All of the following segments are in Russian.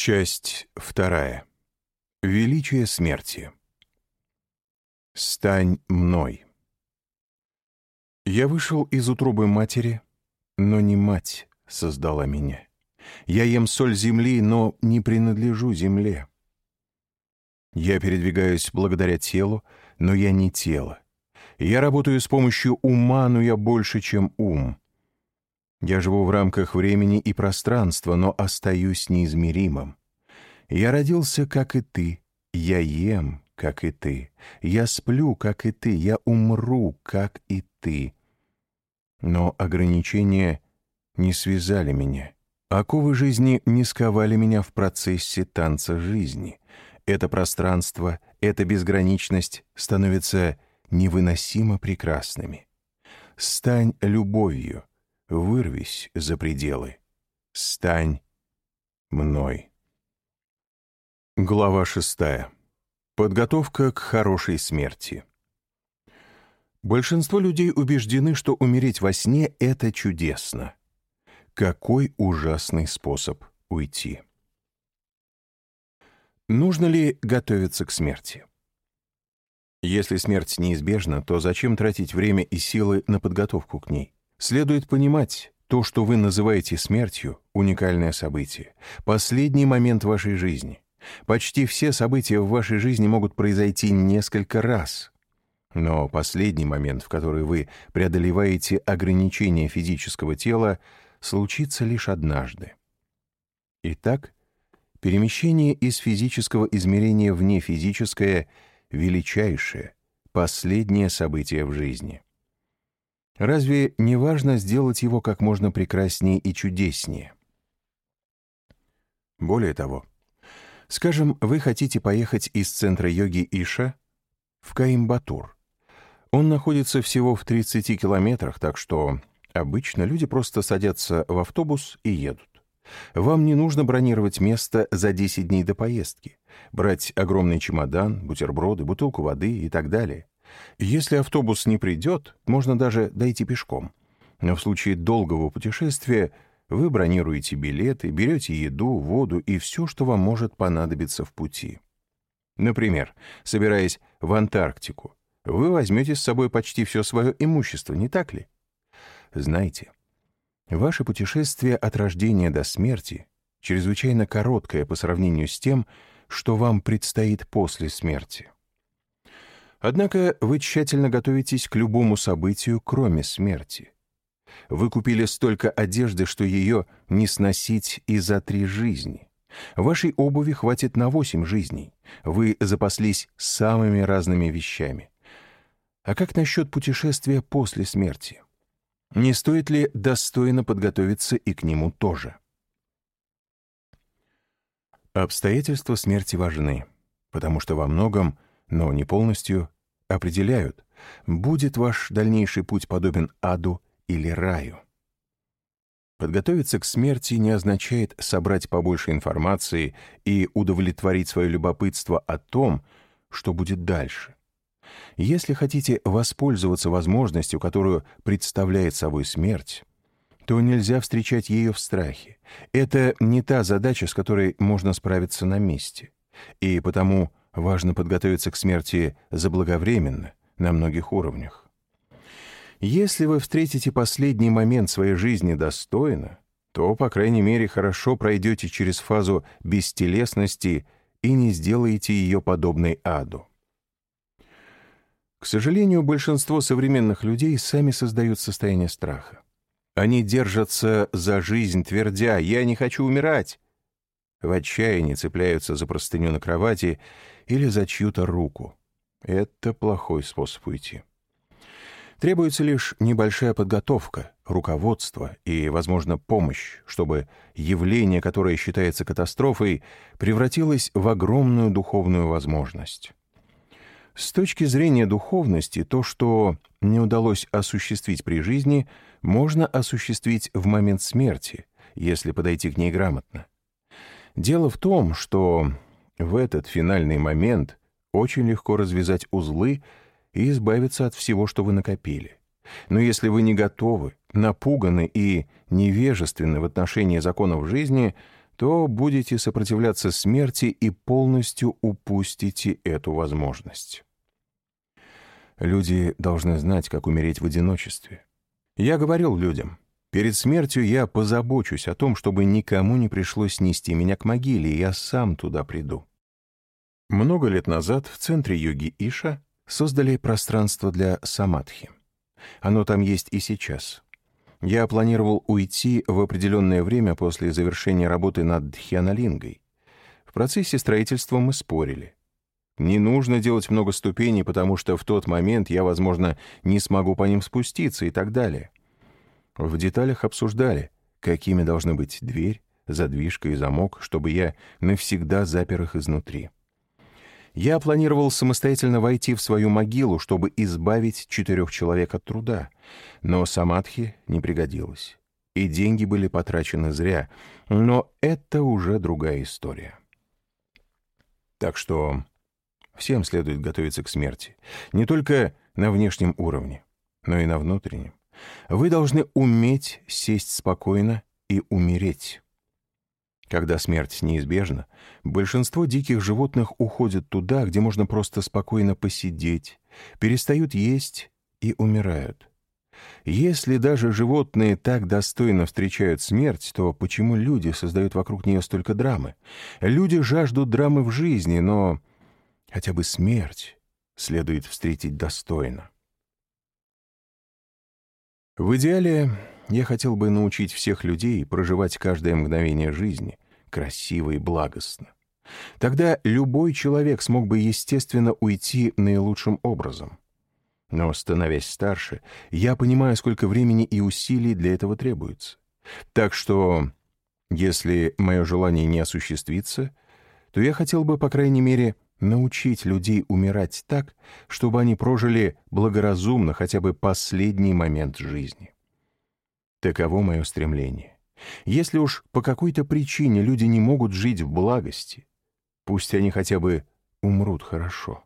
Часть вторая. Величие смерти. Стань мной. Я вышел из утробы матери, но не мать создала меня. Я ем соль земли, но не принадлежу земле. Я передвигаюсь благодаря телу, но я не тело. Я работаю с помощью ума, но я больше, чем ум. Я живу в рамках времени и пространства, но остаюсь неизмеримым. Я родился, как и ты. Я ем, как и ты. Я сплю, как и ты. Я умру, как и ты. Но ограничения не связали меня. Оковы жизни не сковали меня в процессе танца жизни. Это пространство, эта безграничность становятся невыносимо прекрасными. Стань любовью, вырвись за пределы. Стань мной. Глава шестая. Подготовка к хорошей смерти. Большинство людей убеждены, что умереть во сне — это чудесно. Какой ужасный способ уйти. Нужно ли готовиться к смерти? Если смерть неизбежна, то зачем тратить время и силы на подготовку к ней? Следует понимать, то, что вы называете смертью, уникальное событие, последний момент вашей жизни. Почти все события в вашей жизни могут произойти несколько раз. Но последний момент, в который вы преодолеваете ограничения физического тела, случится лишь однажды. Итак, перемещение из физического измерения в нефизическое — величайшее, последнее событие в жизни. Разве не важно сделать его как можно прекраснее и чудеснее? Более того, скажем, вы хотите поехать из центра йоги Иша в Каимбатур. Он находится всего в 30 километрах, так что обычно люди просто садятся в автобус и едут. Вам не нужно бронировать место за 10 дней до поездки, брать огромный чемодан, бутерброды, бутылку воды и так далее. Если автобус не придет, можно даже дойти пешком. Но в случае долгого путешествия вы бронируете билеты, берете еду, воду и все, что вам может понадобиться в пути. Например, собираясь в Антарктику, вы возьмете с собой почти все свое имущество, не так ли? Знайте, ваше путешествие от рождения до смерти чрезвычайно короткое по сравнению с тем, что вам предстоит после смерти. Однако вы тщательно готовитесь к любому событию, кроме смерти. Вы купили столько одежды, что ее не сносить и за три жизни. Вашей обуви хватит на восемь жизней. Вы запаслись самыми разными вещами. А как насчет путешествия после смерти? Не стоит ли достойно подготовиться и к нему тоже? Обстоятельства смерти важны, потому что во многом, но не полностью, определяют, будет ваш дальнейший путь подобен аду или раю. Подготовиться к смерти не означает собрать побольше информации и удовлетворить свое любопытство о том, что будет дальше. Если хотите воспользоваться возможностью, которую представляет собой смерть, то нельзя встречать ее в страхе. Это не та задача, с которой можно справиться на месте. И потому важно подготовиться к смерти заблаговременно, на многих уровнях. Если вы встретите последний момент своей жизни достойно, то, по крайней мере, хорошо пройдете через фазу бестелесности и не сделаете ее подобной аду. К сожалению, большинство современных людей сами создают состояние страха. Они держатся за жизнь, твердя «я не хочу умирать». В отчаянии цепляются за простыню на кровати или за чью-то руку. Это плохой способ уйти. Требуется лишь небольшая подготовка, руководство и, возможно, помощь, чтобы явление, которое считается катастрофой, превратилось в огромную духовную возможность. С точки зрения духовности, то, что не удалось осуществить при жизни, можно осуществить в момент смерти, если подойти к ней грамотно. Дело в том, что в этот финальный момент очень легко развязать узлы и избавиться от всего, что вы накопили. Но если вы не готовы, напуганы и невежественны в отношении законов жизни, то будете сопротивляться смерти и полностью упустите эту возможность. Люди должны знать, как умереть в одиночестве. Я говорил людям, перед смертью я позабочусь о том, чтобы никому не пришлось нести меня к могиле, я сам туда приду. Много лет назад в центре йоги Иша создали пространство для самадхи. Оно там есть и сейчас. Я планировал уйти в определенное время после завершения работы над Дхьянолингой. В процессе строительства мы спорили. Не нужно делать много ступеней, потому что в тот момент я, возможно, не смогу по ним спуститься и так далее. В деталях обсуждали, какими должны быть дверь, задвижка и замок, чтобы я навсегда запер их изнутри. Я планировал самостоятельно войти в свою могилу, чтобы избавить четырех человек от труда, но самадхи не пригодилось, и деньги были потрачены зря, но это уже другая история. Так что всем следует готовиться к смерти, не только на внешнем уровне, но и на внутреннем. Вы должны уметь сесть спокойно и умереть. Когда смерть неизбежна, большинство диких животных уходят туда, где можно просто спокойно посидеть, перестают есть и умирают. Если даже животные так достойно встречают смерть, то почему люди создают вокруг нее столько драмы? Люди жаждут драмы в жизни, но хотя бы смерть следует встретить достойно. В идеале я хотел бы научить всех людей проживать каждое мгновение жизни красиво и благостно. Тогда любой человек смог бы естественно уйти наилучшим образом. Но, становясь старше, я понимаю, сколько времени и усилий для этого требуется. Так что, если мое желание не осуществится, то я хотел бы, по крайней мере, научить людей умирать так, чтобы они прожили благоразумно хотя бы последний момент жизни. Таково мое стремление. Если уж по какой-то причине люди не могут жить в благости, пусть они хотя бы умрут хорошо.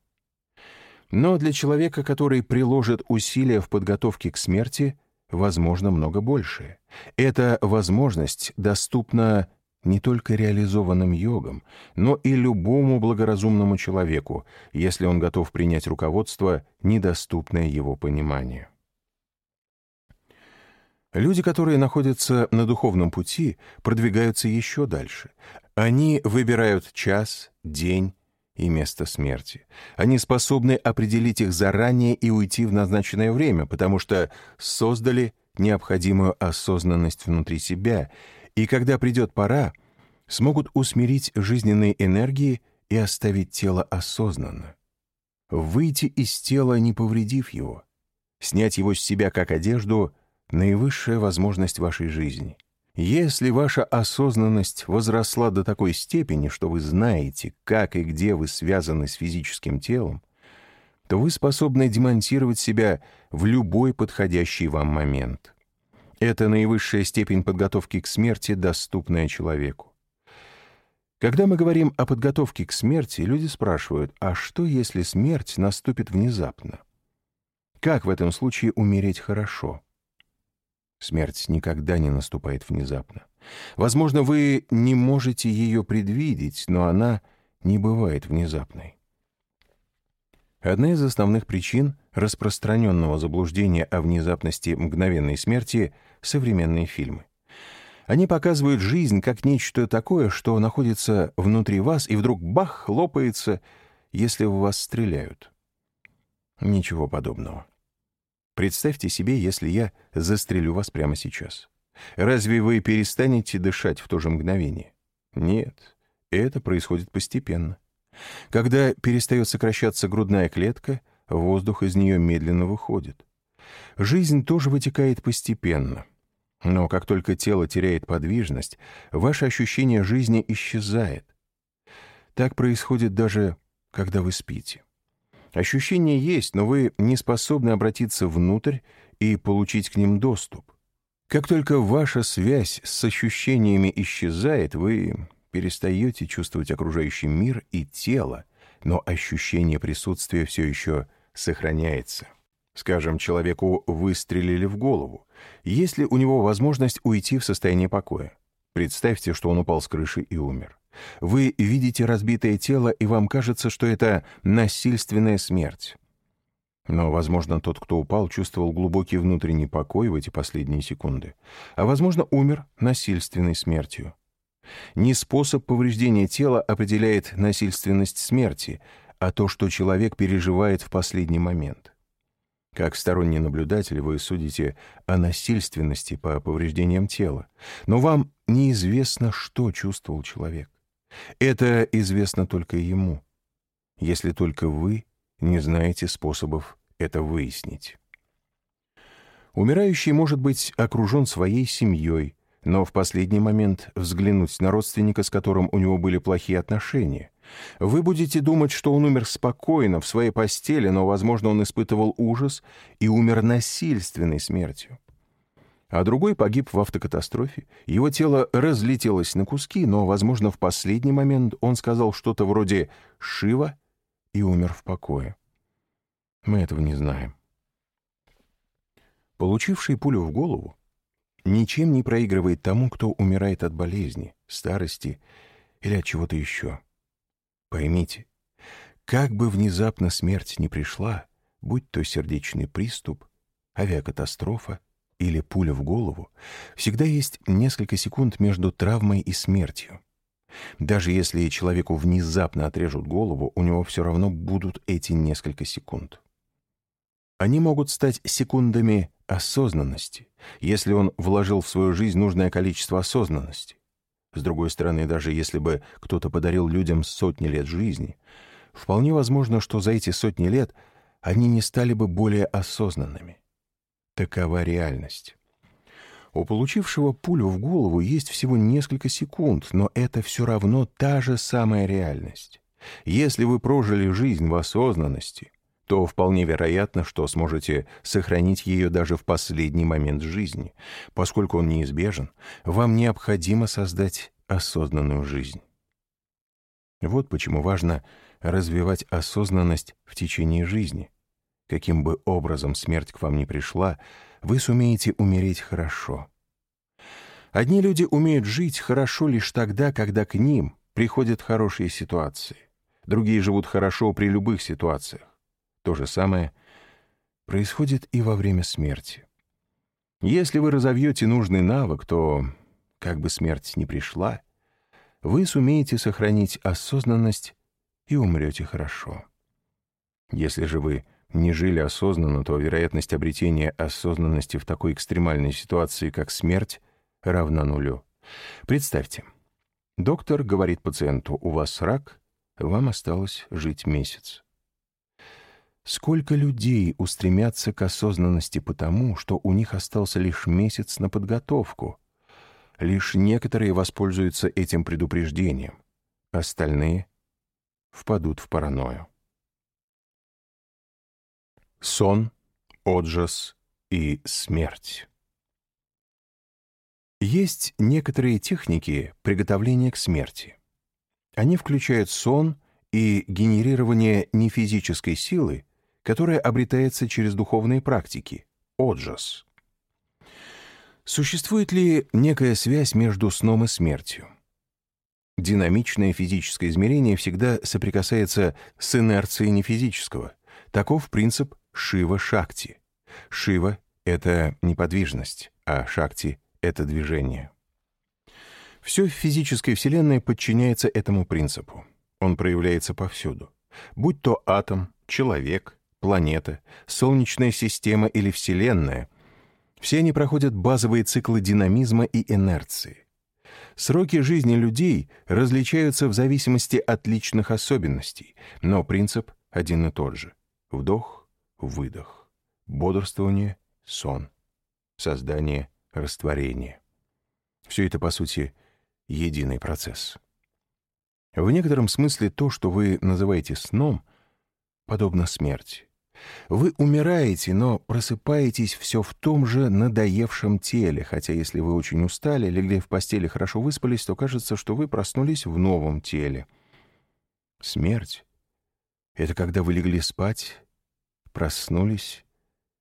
Но для человека, который приложит усилия в подготовке к смерти, возможно много большее. Эта возможность доступна не только реализованным йогам, но и любому благоразумному человеку, если он готов принять руководство, недоступное его пониманию. Люди, которые находятся на духовном пути, продвигаются еще дальше. Они выбирают час, день и место смерти. Они способны определить их заранее и уйти в назначенное время, потому что создали необходимую осознанность внутри себя, и когда придет пора, смогут усмирить жизненные энергии и оставить тело осознанно. Выйти из тела, не повредив его, снять его с себя как одежду — наивысшая возможность вашей жизни. Если ваша осознанность возросла до такой степени, что вы знаете, как и где вы связаны с физическим телом, то вы способны демонтировать себя в любой подходящий вам момент. Это наивысшая степень подготовки к смерти, доступная человеку. Когда мы говорим о подготовке к смерти, люди спрашивают, а что, если смерть наступит внезапно? Как в этом случае умереть хорошо? Смерть никогда не наступает внезапно. Возможно, вы не можете ее предвидеть, но она не бывает внезапной. Одна из основных причин распространенного заблуждения о внезапности мгновенной смерти — современные фильмы. Они показывают жизнь как нечто такое, что находится внутри вас и вдруг бах, лопается, если в вас стреляют. Ничего подобного. Представьте себе, если я застрелю вас прямо сейчас. Разве вы перестанете дышать в то же мгновение? Нет, это происходит постепенно. Когда перестает сокращаться грудная клетка, воздух из нее медленно выходит. Жизнь тоже вытекает постепенно. Но как только тело теряет подвижность, ваше ощущение жизни исчезает. Так происходит даже, когда вы спите. Ощущения есть, но вы не способны обратиться внутрь и получить к ним доступ. Как только ваша связь с ощущениями исчезает, вы перестаете чувствовать окружающий мир и тело, но ощущение присутствия все еще сохраняется. Скажем, человеку выстрелили в голову. Есть ли у него возможность уйти в состояние покоя? Представьте, что он упал с крыши и умер. Вы видите разбитое тело, и вам кажется, что это насильственная смерть. Но, возможно, тот, кто упал, чувствовал глубокий внутренний покой в эти последние секунды, а, возможно, умер насильственной смертью. Не способ повреждения тела определяет насильственность смерти, а то, что человек переживает в последний момент. Как сторонний наблюдатель вы судите о насильственности по повреждениям тела, но вам неизвестно, что чувствовал человек. Это известно только ему, если только вы не знаете способов это выяснить. Умирающий может быть окружен своей семьей, но в последний момент взглянуть на родственника, с которым у него были плохие отношения. Вы будете думать, что он умер спокойно, в своей постели, но, возможно, он испытывал ужас и умер насильственной смертью. А другой погиб в автокатастрофе. Его тело разлетелось на куски, но, возможно, в последний момент он сказал что-то вроде «Шива» и умер в покое. Мы этого не знаем. Получивший пулю в голову ничем не проигрывает тому, кто умирает от болезни, старости или от чего-то еще. Поймите, как бы внезапно смерть не пришла, будь то сердечный приступ, авиакатастрофа или пуля в голову, всегда есть несколько секунд между травмой и смертью. Даже если человеку внезапно отрежут голову, у него все равно будут эти несколько секунд. Они могут стать секундами осознанности, если он вложил в свою жизнь нужное количество осознанности. С другой стороны, даже если бы кто-то подарил людям сотни лет жизни, вполне возможно, что за эти сотни лет они не стали бы более осознанными. Такова реальность. У получившего пулю в голову есть всего несколько секунд, но это все равно та же самая реальность. Если вы прожили жизнь в осознанности, то вполне вероятно, что сможете сохранить ее даже в последний момент жизни. Поскольку он неизбежен, вам необходимо создать осознанную жизнь. Вот почему важно развивать осознанность в течение жизни. Каким бы образом смерть к вам ни пришла, вы сумеете умереть хорошо. Одни люди умеют жить хорошо лишь тогда, когда к ним приходят хорошие ситуации. Другие живут хорошо при любых ситуациях. То же самое происходит и во время смерти. Если вы разовьете нужный навык, то, как бы смерть ни пришла, вы сумеете сохранить осознанность и умрете хорошо. Если же вы не жили осознанно, то вероятность обретения осознанности в такой экстремальной ситуации, как смерть, равна нулю. Представьте, доктор говорит пациенту, у вас рак, вам осталось жить месяц. Сколько людей устремятся к осознанности потому, что у них остался лишь месяц на подготовку? Лишь некоторые воспользуются этим предупреждением, остальные впадут в паранойю. Сон, отжас и смерть. Есть некоторые техники приготовления к смерти. Они включают сон и генерирование нефизической силы, которая обретается через духовные практики – отжас. Существует ли некая связь между сном и смертью? Динамичное физическое измерение всегда соприкасается с инерцией нефизического. Таков принцип Шива-Шакти. Шива — это неподвижность, а Шакти — это движение. Все в физической Вселенной подчиняется этому принципу. Он проявляется повсюду. Будь то атом, человек, планета, Солнечная система или Вселенная, все они проходят базовые циклы динамизма и инерции. Сроки жизни людей различаются в зависимости от личных особенностей, но принцип один и тот же. Вдох, выдох, бодрствование, сон, создание, растворение. Все это, по сути, единый процесс. В некотором смысле то, что вы называете сном, подобно смерти. Вы умираете, но просыпаетесь все в том же надоевшем теле, хотя если вы очень устали, легли в постели, хорошо выспались, то кажется, что вы проснулись в новом теле. Смерть — это когда вы легли спать, проснулись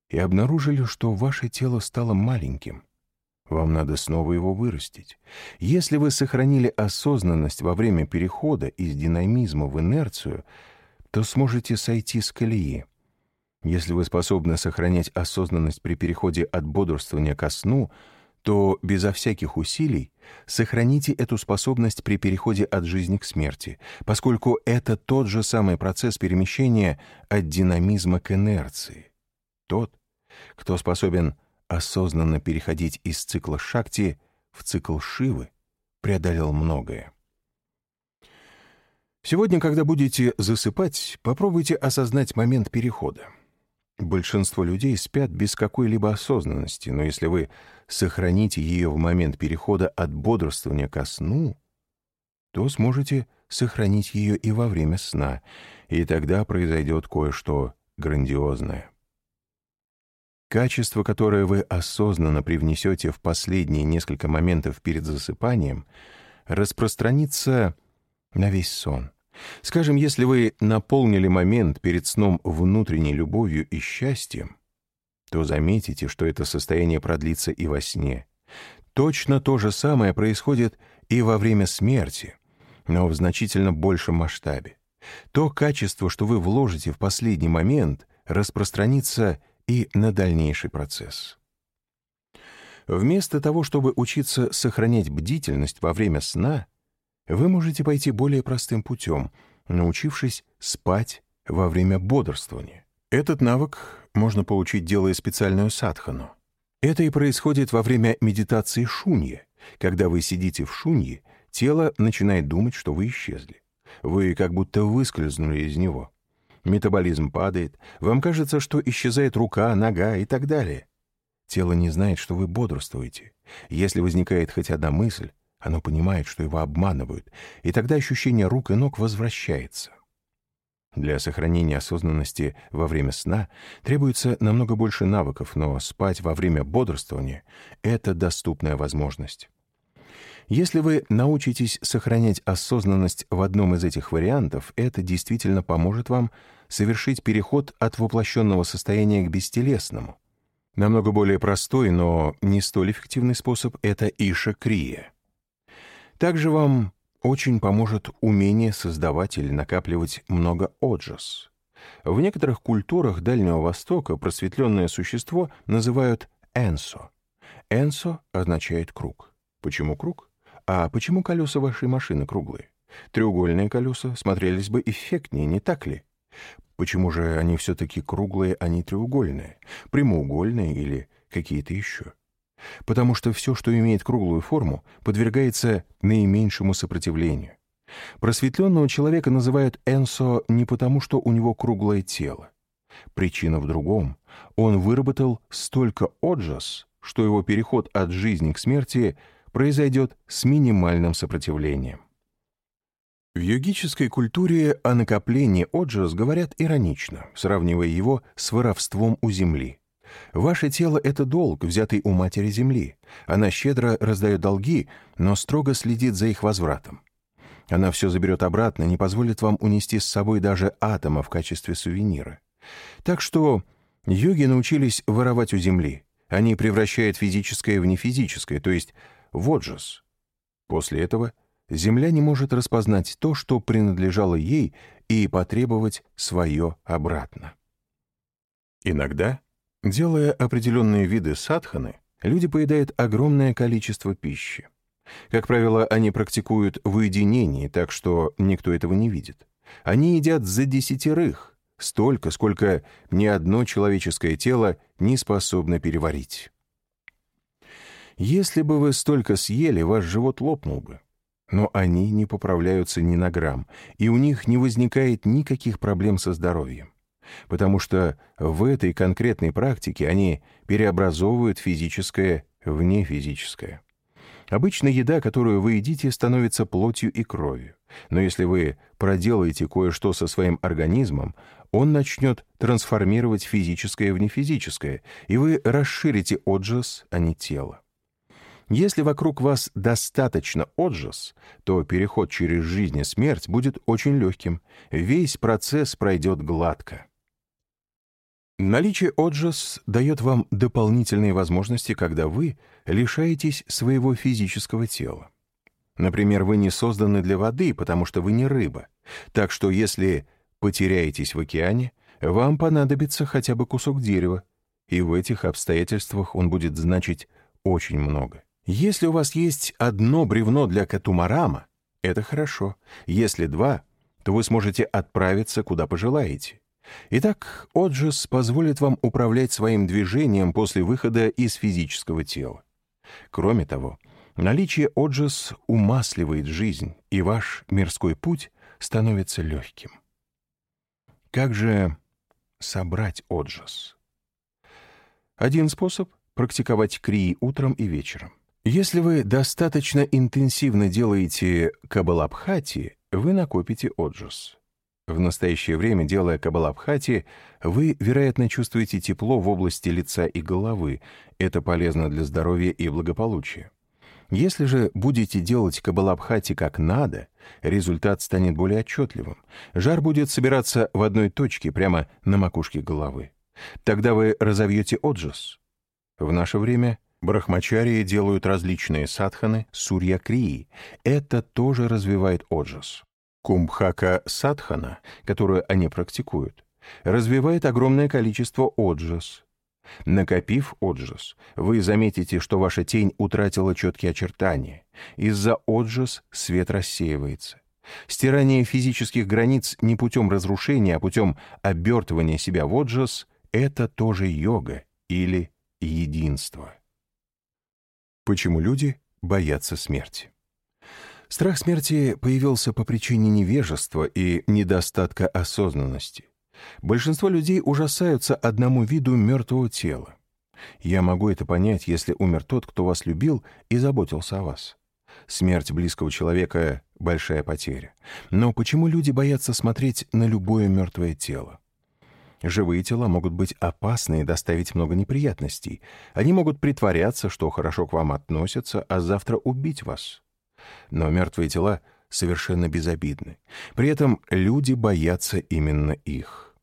и обнаружили, что ваше тело стало маленьким. вам надо снова его вырастить. Если вы сохранили осознанность во время перехода из динамизма в инерцию, то сможете сойти с колеи. Если вы способны сохранять осознанность при переходе от бодрствования ко сну, то безо всяких усилий сохраните эту способность при переходе от жизни к смерти, поскольку это тот же самый процесс перемещения от динамизма к инерции. Тот, кто способен осознанно переходить из цикла Шакти в цикл Шивы, преодолел многое. Сегодня, когда будете засыпать, попробуйте осознать момент перехода. Большинство людей спят без какой-либо осознанности, но если вы сохраните ее в момент перехода от бодрствования ко сну, то сможете сохранить ее и во время сна, и тогда произойдет кое-что грандиозное. Качество, которое вы осознанно привнесете в последние несколько моментов перед засыпанием, распространится на весь сон. Скажем, если вы наполнили момент перед сном внутренней любовью и счастьем, то заметите, что это состояние продлится и во сне. Точно то же самое происходит и во время смерти, но в значительно большем масштабе. То качество, что вы вложите в последний момент, распространится и на дальнейший процесс. Вместо того, чтобы учиться сохранять бдительность во время сна, вы можете пойти более простым путем, научившись спать во время бодрствования. Этот навык можно получить, делая специальную садхану. Это и происходит во время медитации шуньи. Когда вы сидите в шуньи, тело начинает думать, что вы исчезли. Вы как будто выскользнули из него метаболизм падает, вам кажется, что исчезает рука, нога и так далее. Тело не знает, что вы бодрствуете. Если возникает хоть одна мысль, оно понимает, что его обманывают, и тогда ощущение рук и ног возвращается. Для сохранения осознанности во время сна требуется намного больше навыков, но спать во время бодрствования — это доступная возможность. Если вы научитесь сохранять осознанность в одном из этих вариантов, это действительно поможет вам совершить переход от воплощенного состояния к бестелесному. Намного более простой, но не столь эффективный способ — это иша-крия. Также вам очень поможет умение создавать или накапливать много оджас. В некоторых культурах Дальнего Востока просветленное существо называют энсо. Энсо означает круг. Почему круг? А почему колеса вашей машины круглые? Треугольные колеса смотрелись бы эффектнее, не так ли? Почему же они все-таки круглые, а не треугольные, прямоугольные или какие-то еще? Потому что все, что имеет круглую форму, подвергается наименьшему сопротивлению. Просветленного человека называют энсо не потому, что у него круглое тело. Причина в другом. Он выработал столько оджас, что его переход от жизни к смерти — произойдет с минимальным сопротивлением. В йогической культуре о накоплении отжас говорят иронично, сравнивая его с воровством у земли. Ваше тело — это долг, взятый у матери земли. Она щедро раздает долги, но строго следит за их возвратом. Она все заберет обратно, не позволит вам унести с собой даже атома в качестве сувенира. Так что йоги научились воровать у земли. Они превращают физическое в нефизическое, то есть Воджес. После этого Земля не может распознать то, что принадлежало ей, и потребовать свое обратно. Иногда, делая определенные виды садханы, люди поедают огромное количество пищи. Как правило, они практикуют в уединении, так что никто этого не видит. Они едят за десятерых, столько, сколько ни одно человеческое тело не способно переварить. Если бы вы столько съели, ваш живот лопнул бы. Но они не поправляются ни на грамм, и у них не возникает никаких проблем со здоровьем. Потому что в этой конкретной практике они переобразовывают физическое в нефизическое. Обычно еда, которую вы едите, становится плотью и кровью. Но если вы проделаете кое-что со своим организмом, он начнет трансформировать физическое в нефизическое, и вы расширите отжас, а не тело. Если вокруг вас достаточно отжас, то переход через жизнь и смерть будет очень легким. Весь процесс пройдет гладко. Наличие отжас дает вам дополнительные возможности, когда вы лишаетесь своего физического тела. Например, вы не созданы для воды, потому что вы не рыба. Так что если потеряетесь в океане, вам понадобится хотя бы кусок дерева, и в этих обстоятельствах он будет значить очень много. Если у вас есть одно бревно для катумарама, это хорошо. Если два, то вы сможете отправиться куда пожелаете. Итак, отжас позволит вам управлять своим движением после выхода из физического тела. Кроме того, наличие отжас умасливает жизнь, и ваш мирской путь становится легким. Как же собрать отжас? Один способ — практиковать крии утром и вечером. Если вы достаточно интенсивно делаете кабалабхати, вы накопите отжас. В настоящее время, делая кабалабхати, вы, вероятно, чувствуете тепло в области лица и головы. Это полезно для здоровья и благополучия. Если же будете делать кабалабхати как надо, результат станет более отчетливым. Жар будет собираться в одной точке, прямо на макушке головы. Тогда вы разовьете отжас. В наше время брахмачарии делают различные садханы сурья-крии. Это тоже развивает отжас. Кумбхака садхана, которую они практикуют, развивает огромное количество отжас. Накопив отжас, вы заметите, что ваша тень утратила четкие очертания. Из-за отжас свет рассеивается. Стирание физических границ не путем разрушения, а путем обертывания себя в отжас это тоже йога или единство. Почему люди боятся смерти? Страх смерти появился по причине невежества и недостатка осознанности. Большинство людей ужасаются одному виду мертвого тела. Я могу это понять, если умер тот, кто вас любил и заботился о вас. Смерть близкого человека — большая потеря. Но почему люди боятся смотреть на любое мертвое тело? Живые тела могут быть опасны и доставить много неприятностей. Они могут притворяться, что хорошо к вам относятся, а завтра убить вас. Но мертвые тела совершенно безобидны. При этом люди боятся именно их.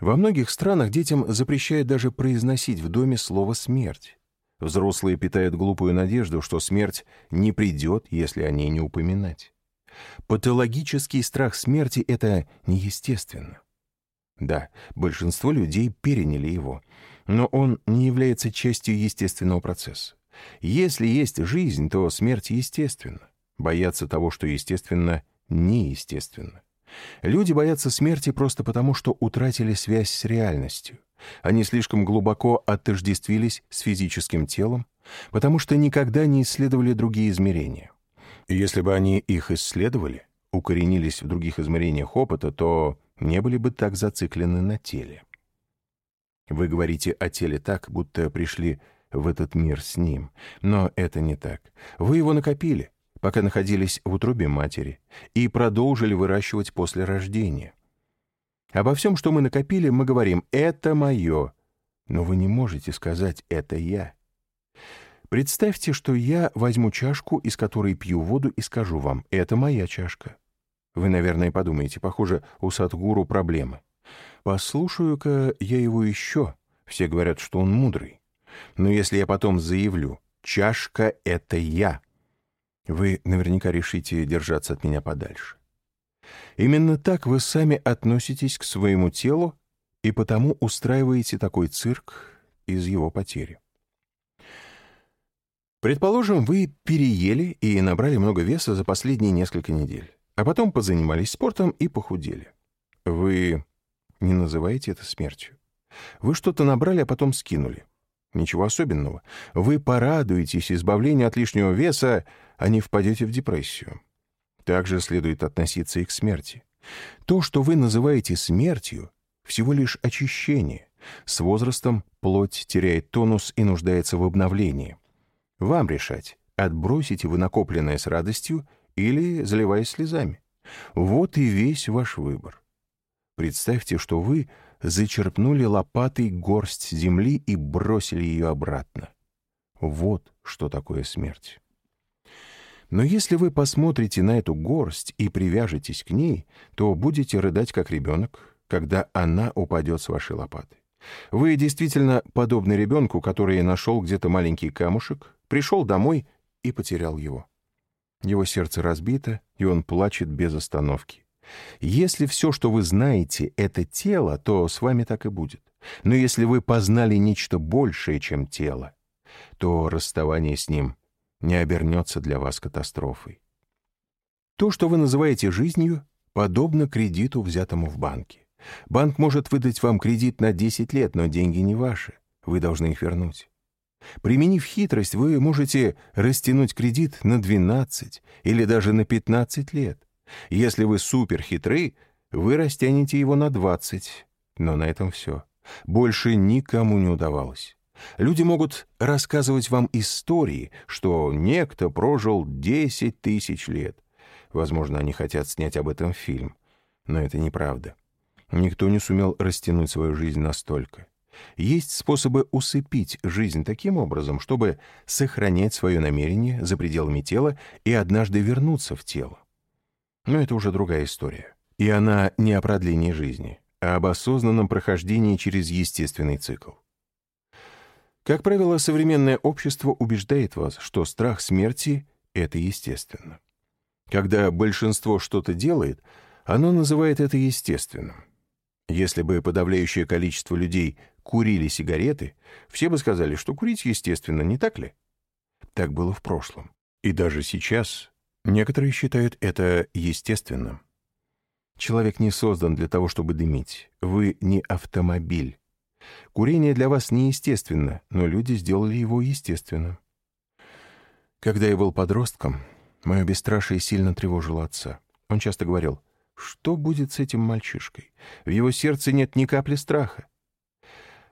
Во многих странах детям запрещают даже произносить в доме слово «смерть». Взрослые питают глупую надежду, что смерть не придет, если о ней не упоминать. Патологический страх смерти — это неестественно. Да, большинство людей переняли его, но он не является частью естественного процесса. Если есть жизнь, то смерть естественна. Бояться того, что естественно, неестественно. Люди боятся смерти просто потому, что утратили связь с реальностью. Они слишком глубоко отождествились с физическим телом, потому что никогда не исследовали другие измерения. Если бы они их исследовали, укоренились в других измерениях опыта, то не были бы так зациклены на теле. Вы говорите о теле так, будто пришли в этот мир с ним. Но это не так. Вы его накопили, пока находились в утробе матери, и продолжили выращивать после рождения. Обо всем, что мы накопили, мы говорим «это мое», но вы не можете сказать «это я». Представьте, что я возьму чашку, из которой пью воду, и скажу вам «это моя чашка». Вы, наверное, подумаете, похоже, у Садгуру проблемы. Послушаю-ка я его еще. Все говорят, что он мудрый. Но если я потом заявлю «чашка — это я», вы наверняка решите держаться от меня подальше. Именно так вы сами относитесь к своему телу и потому устраиваете такой цирк из его потери. Предположим, вы переели и набрали много веса за последние несколько недель а потом позанимались спортом и похудели. Вы не называете это смертью. Вы что-то набрали, а потом скинули. Ничего особенного. Вы порадуетесь избавлению от лишнего веса, а не впадете в депрессию. Также следует относиться и к смерти. То, что вы называете смертью, всего лишь очищение. С возрастом плоть теряет тонус и нуждается в обновлении. Вам решать, отбросите вы накопленное с радостью или заливаясь слезами. Вот и весь ваш выбор. Представьте, что вы зачерпнули лопатой горсть земли и бросили ее обратно. Вот что такое смерть. Но если вы посмотрите на эту горсть и привяжетесь к ней, то будете рыдать как ребенок, когда она упадет с вашей лопаты. Вы действительно подобны ребенку, который нашел где-то маленький камушек, пришел домой и потерял его. Его сердце разбито, и он плачет без остановки. Если все, что вы знаете, — это тело, то с вами так и будет. Но если вы познали нечто большее, чем тело, то расставание с ним не обернется для вас катастрофой. То, что вы называете жизнью, подобно кредиту, взятому в банке. Банк может выдать вам кредит на 10 лет, но деньги не ваши. Вы должны их вернуть. Применив хитрость, вы можете растянуть кредит на 12 или даже на 15 лет. Если вы суперхитры, вы растянете его на 20. Но на этом все. Больше никому не удавалось. Люди могут рассказывать вам истории, что некто прожил 10 тысяч лет. Возможно, они хотят снять об этом фильм. Но это неправда. Никто не сумел растянуть свою жизнь настолько. Есть способы усыпить жизнь таким образом, чтобы сохранять свое намерение за пределами тела и однажды вернуться в тело. Но это уже другая история. И она не о продлении жизни, а об осознанном прохождении через естественный цикл. Как правило, современное общество убеждает вас, что страх смерти — это естественно. Когда большинство что-то делает, оно называет это естественным. Если бы подавляющее количество людей курили сигареты, все бы сказали, что курить естественно, не так ли? Так было в прошлом. И даже сейчас некоторые считают это естественным. Человек не создан для того, чтобы дымить. Вы не автомобиль. Курение для вас неестественно, но люди сделали его естественным. Когда я был подростком, мое бесстрашие сильно тревожило отца. Он часто говорил — что будет с этим мальчишкой? В его сердце нет ни капли страха.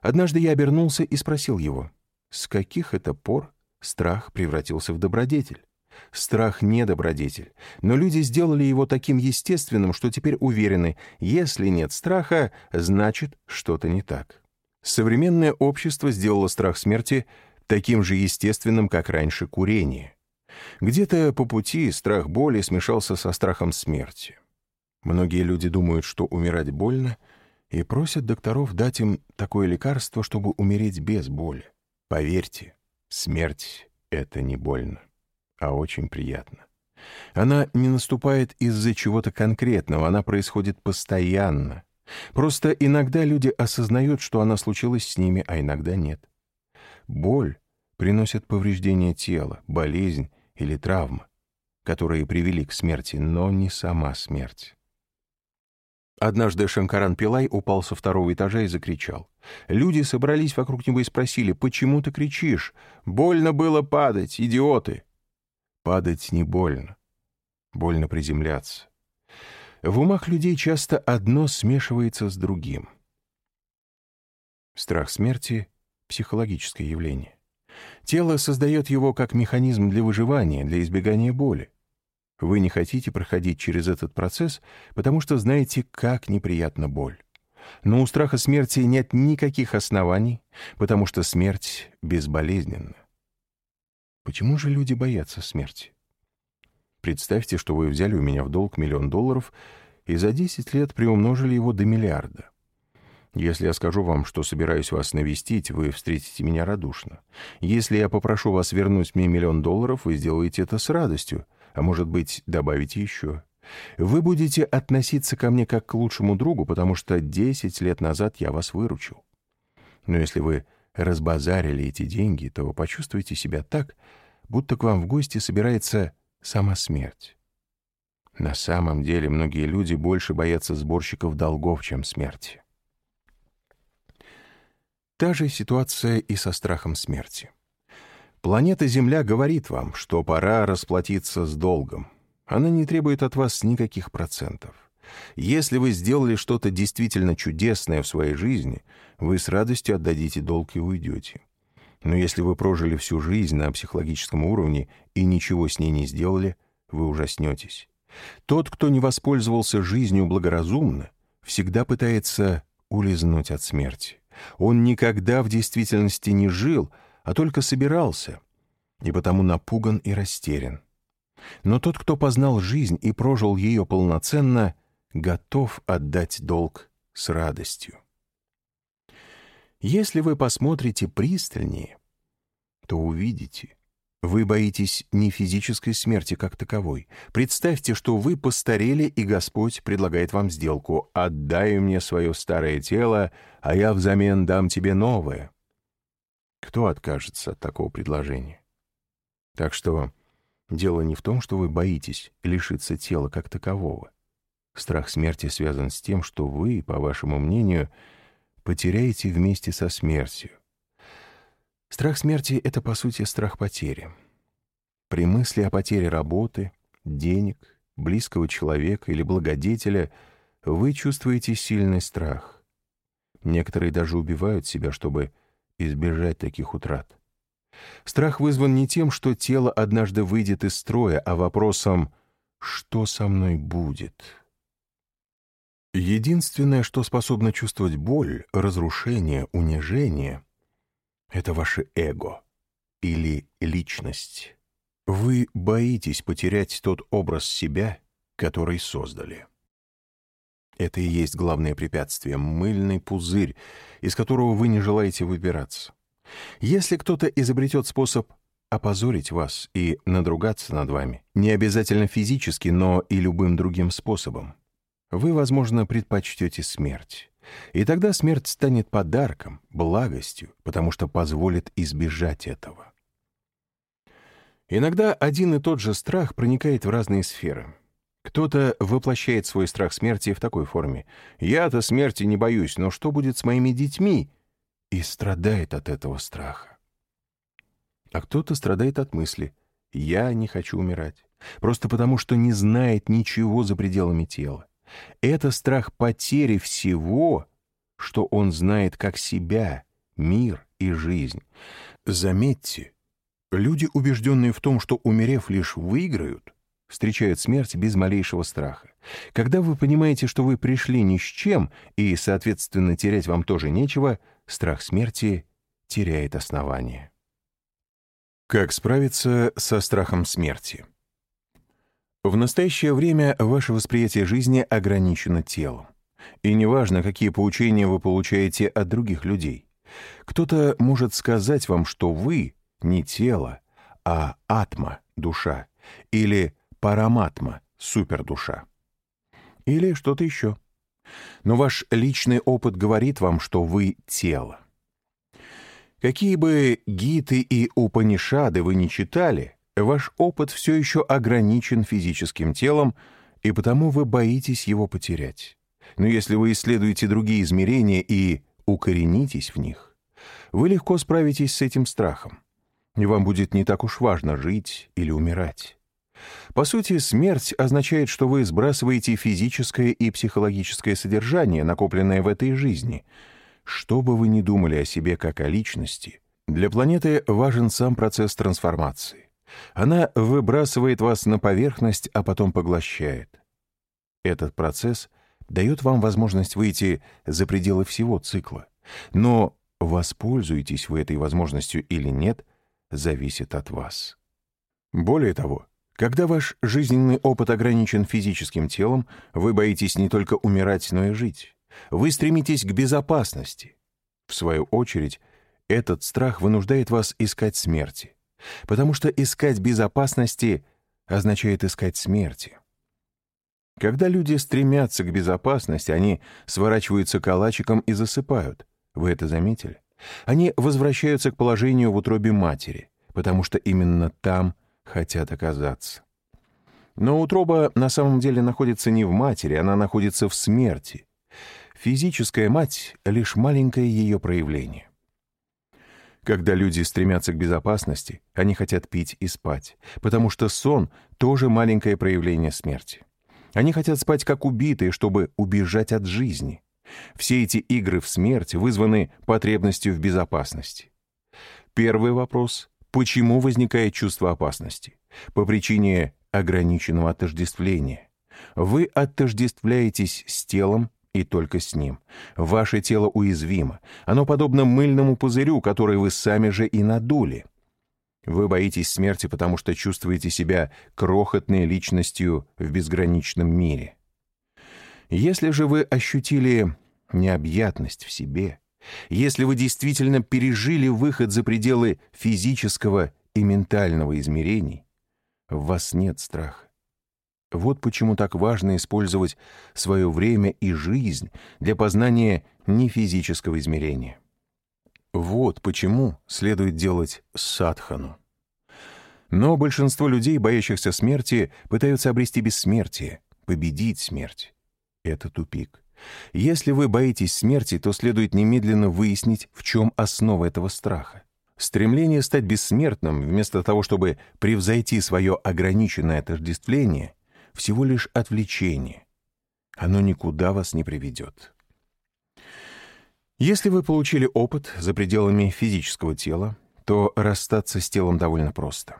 Однажды я обернулся и спросил его, с каких это пор страх превратился в добродетель? Страх не добродетель, но люди сделали его таким естественным, что теперь уверены, если нет страха, значит что-то не так. Современное общество сделало страх смерти таким же естественным, как раньше курение. Где-то по пути страх боли смешался со страхом смерти. Многие люди думают, что умирать больно, и просят докторов дать им такое лекарство, чтобы умереть без боли. Поверьте, смерть — это не больно, а очень приятно. Она не наступает из-за чего-то конкретного, она происходит постоянно. Просто иногда люди осознают, что она случилась с ними, а иногда нет. Боль приносит повреждение тела, болезнь или травма, которые привели к смерти, но не сама смерть. Однажды Шанкаран Пилай упал со второго этажа и закричал. Люди собрались вокруг него и спросили, «Почему ты кричишь? Больно было падать, идиоты!» Падать не больно. Больно приземляться. В умах людей часто одно смешивается с другим. Страх смерти — психологическое явление. Тело создает его как механизм для выживания, для избегания боли. Вы не хотите проходить через этот процесс, потому что знаете, как неприятна боль. Но у страха смерти нет никаких оснований, потому что смерть безболезненна. Почему же люди боятся смерти? Представьте, что вы взяли у меня в долг миллион долларов и за 10 лет приумножили его до миллиарда. Если я скажу вам, что собираюсь вас навестить, вы встретите меня радушно. Если я попрошу вас вернуть мне миллион долларов, вы сделаете это с радостью — а может быть, добавите еще. Вы будете относиться ко мне как к лучшему другу, потому что 10 лет назад я вас выручил. Но если вы разбазарили эти деньги, то почувствуйте себя так, будто к вам в гости собирается сама смерть. На самом деле многие люди больше боятся сборщиков долгов, чем смерти. Та же ситуация и со страхом смерти. Планета Земля говорит вам, что пора расплатиться с долгом. Она не требует от вас никаких процентов. Если вы сделали что-то действительно чудесное в своей жизни, вы с радостью отдадите долг и уйдете. Но если вы прожили всю жизнь на психологическом уровне и ничего с ней не сделали, вы ужаснетесь. Тот, кто не воспользовался жизнью благоразумно, всегда пытается улизнуть от смерти. Он никогда в действительности не жил, а только собирался, и потому напуган и растерян. Но тот, кто познал жизнь и прожил ее полноценно, готов отдать долг с радостью. Если вы посмотрите пристальнее, то увидите, вы боитесь не физической смерти как таковой. Представьте, что вы постарели, и Господь предлагает вам сделку. «Отдай мне свое старое тело, а я взамен дам тебе новое». Кто откажется от такого предложения? Так что дело не в том, что вы боитесь лишиться тела как такового. Страх смерти связан с тем, что вы, по вашему мнению, потеряете вместе со смертью. Страх смерти — это, по сути, страх потери. При мысли о потере работы, денег, близкого человека или благодетеля вы чувствуете сильный страх. Некоторые даже убивают себя, чтобы избежать таких утрат. Страх вызван не тем, что тело однажды выйдет из строя, а вопросом «что со мной будет?». Единственное, что способно чувствовать боль, разрушение, унижение — это ваше эго или личность. Вы боитесь потерять тот образ себя, который создали. Это и есть главное препятствие — мыльный пузырь, из которого вы не желаете выбираться. Если кто-то изобретет способ опозорить вас и надругаться над вами, не обязательно физически, но и любым другим способом, вы, возможно, предпочтете смерть. И тогда смерть станет подарком, благостью, потому что позволит избежать этого. Иногда один и тот же страх проникает в разные сферы. Кто-то воплощает свой страх смерти в такой форме. «Я-то смерти не боюсь, но что будет с моими детьми?» И страдает от этого страха. А кто-то страдает от мысли «Я не хочу умирать», просто потому что не знает ничего за пределами тела. Это страх потери всего, что он знает как себя, мир и жизнь. Заметьте, люди, убежденные в том, что, умерев, лишь выиграют, встречают смерть без малейшего страха. Когда вы понимаете, что вы пришли ни с чем, и, соответственно, терять вам тоже нечего, страх смерти теряет основание. Как справиться со страхом смерти? В настоящее время ваше восприятие жизни ограничено телом. И неважно, какие поучения вы получаете от других людей. Кто-то может сказать вам, что вы не тело, а атма, душа, или параматма, супердуша. Или что-то еще. Но ваш личный опыт говорит вам, что вы тело. Какие бы гиты и упанишады вы не читали, Ваш опыт все еще ограничен физическим телом, и потому вы боитесь его потерять. Но если вы исследуете другие измерения и укоренитесь в них, вы легко справитесь с этим страхом, и вам будет не так уж важно жить или умирать. По сути, смерть означает, что вы сбрасываете физическое и психологическое содержание, накопленное в этой жизни. Что бы вы ни думали о себе как о личности, для планеты важен сам процесс трансформации. Она выбрасывает вас на поверхность, а потом поглощает. Этот процесс дает вам возможность выйти за пределы всего цикла. Но воспользуетесь вы этой возможностью или нет, зависит от вас. Более того, когда ваш жизненный опыт ограничен физическим телом, вы боитесь не только умирать, но и жить. Вы стремитесь к безопасности. В свою очередь, этот страх вынуждает вас искать смерти потому что искать безопасности означает искать смерти. Когда люди стремятся к безопасности, они сворачиваются калачиком и засыпают. Вы это заметили? Они возвращаются к положению в утробе матери, потому что именно там хотят оказаться. Но утроба на самом деле находится не в матери, она находится в смерти. Физическая мать — лишь маленькое ее проявление. Когда люди стремятся к безопасности, они хотят пить и спать, потому что сон — тоже маленькое проявление смерти. Они хотят спать как убитые, чтобы убежать от жизни. Все эти игры в смерть вызваны потребностью в безопасности. Первый вопрос — почему возникает чувство опасности? По причине ограниченного отождествления. Вы отождествляетесь с телом, и только с ним. Ваше тело уязвимо. Оно подобно мыльному пузырю, который вы сами же и надули. Вы боитесь смерти, потому что чувствуете себя крохотной личностью в безграничном мире. Если же вы ощутили необъятность в себе, если вы действительно пережили выход за пределы физического и ментального измерений, в вас нет страха. Вот почему так важно использовать свое время и жизнь для познания нефизического измерения. Вот почему следует делать садхану. Но большинство людей, боящихся смерти, пытаются обрести бессмертие, победить смерть. Это тупик. Если вы боитесь смерти, то следует немедленно выяснить, в чем основа этого страха. Стремление стать бессмертным, вместо того, чтобы превзойти свое ограниченное отождествление, всего лишь отвлечение. Оно никуда вас не приведет. Если вы получили опыт за пределами физического тела, то расстаться с телом довольно просто.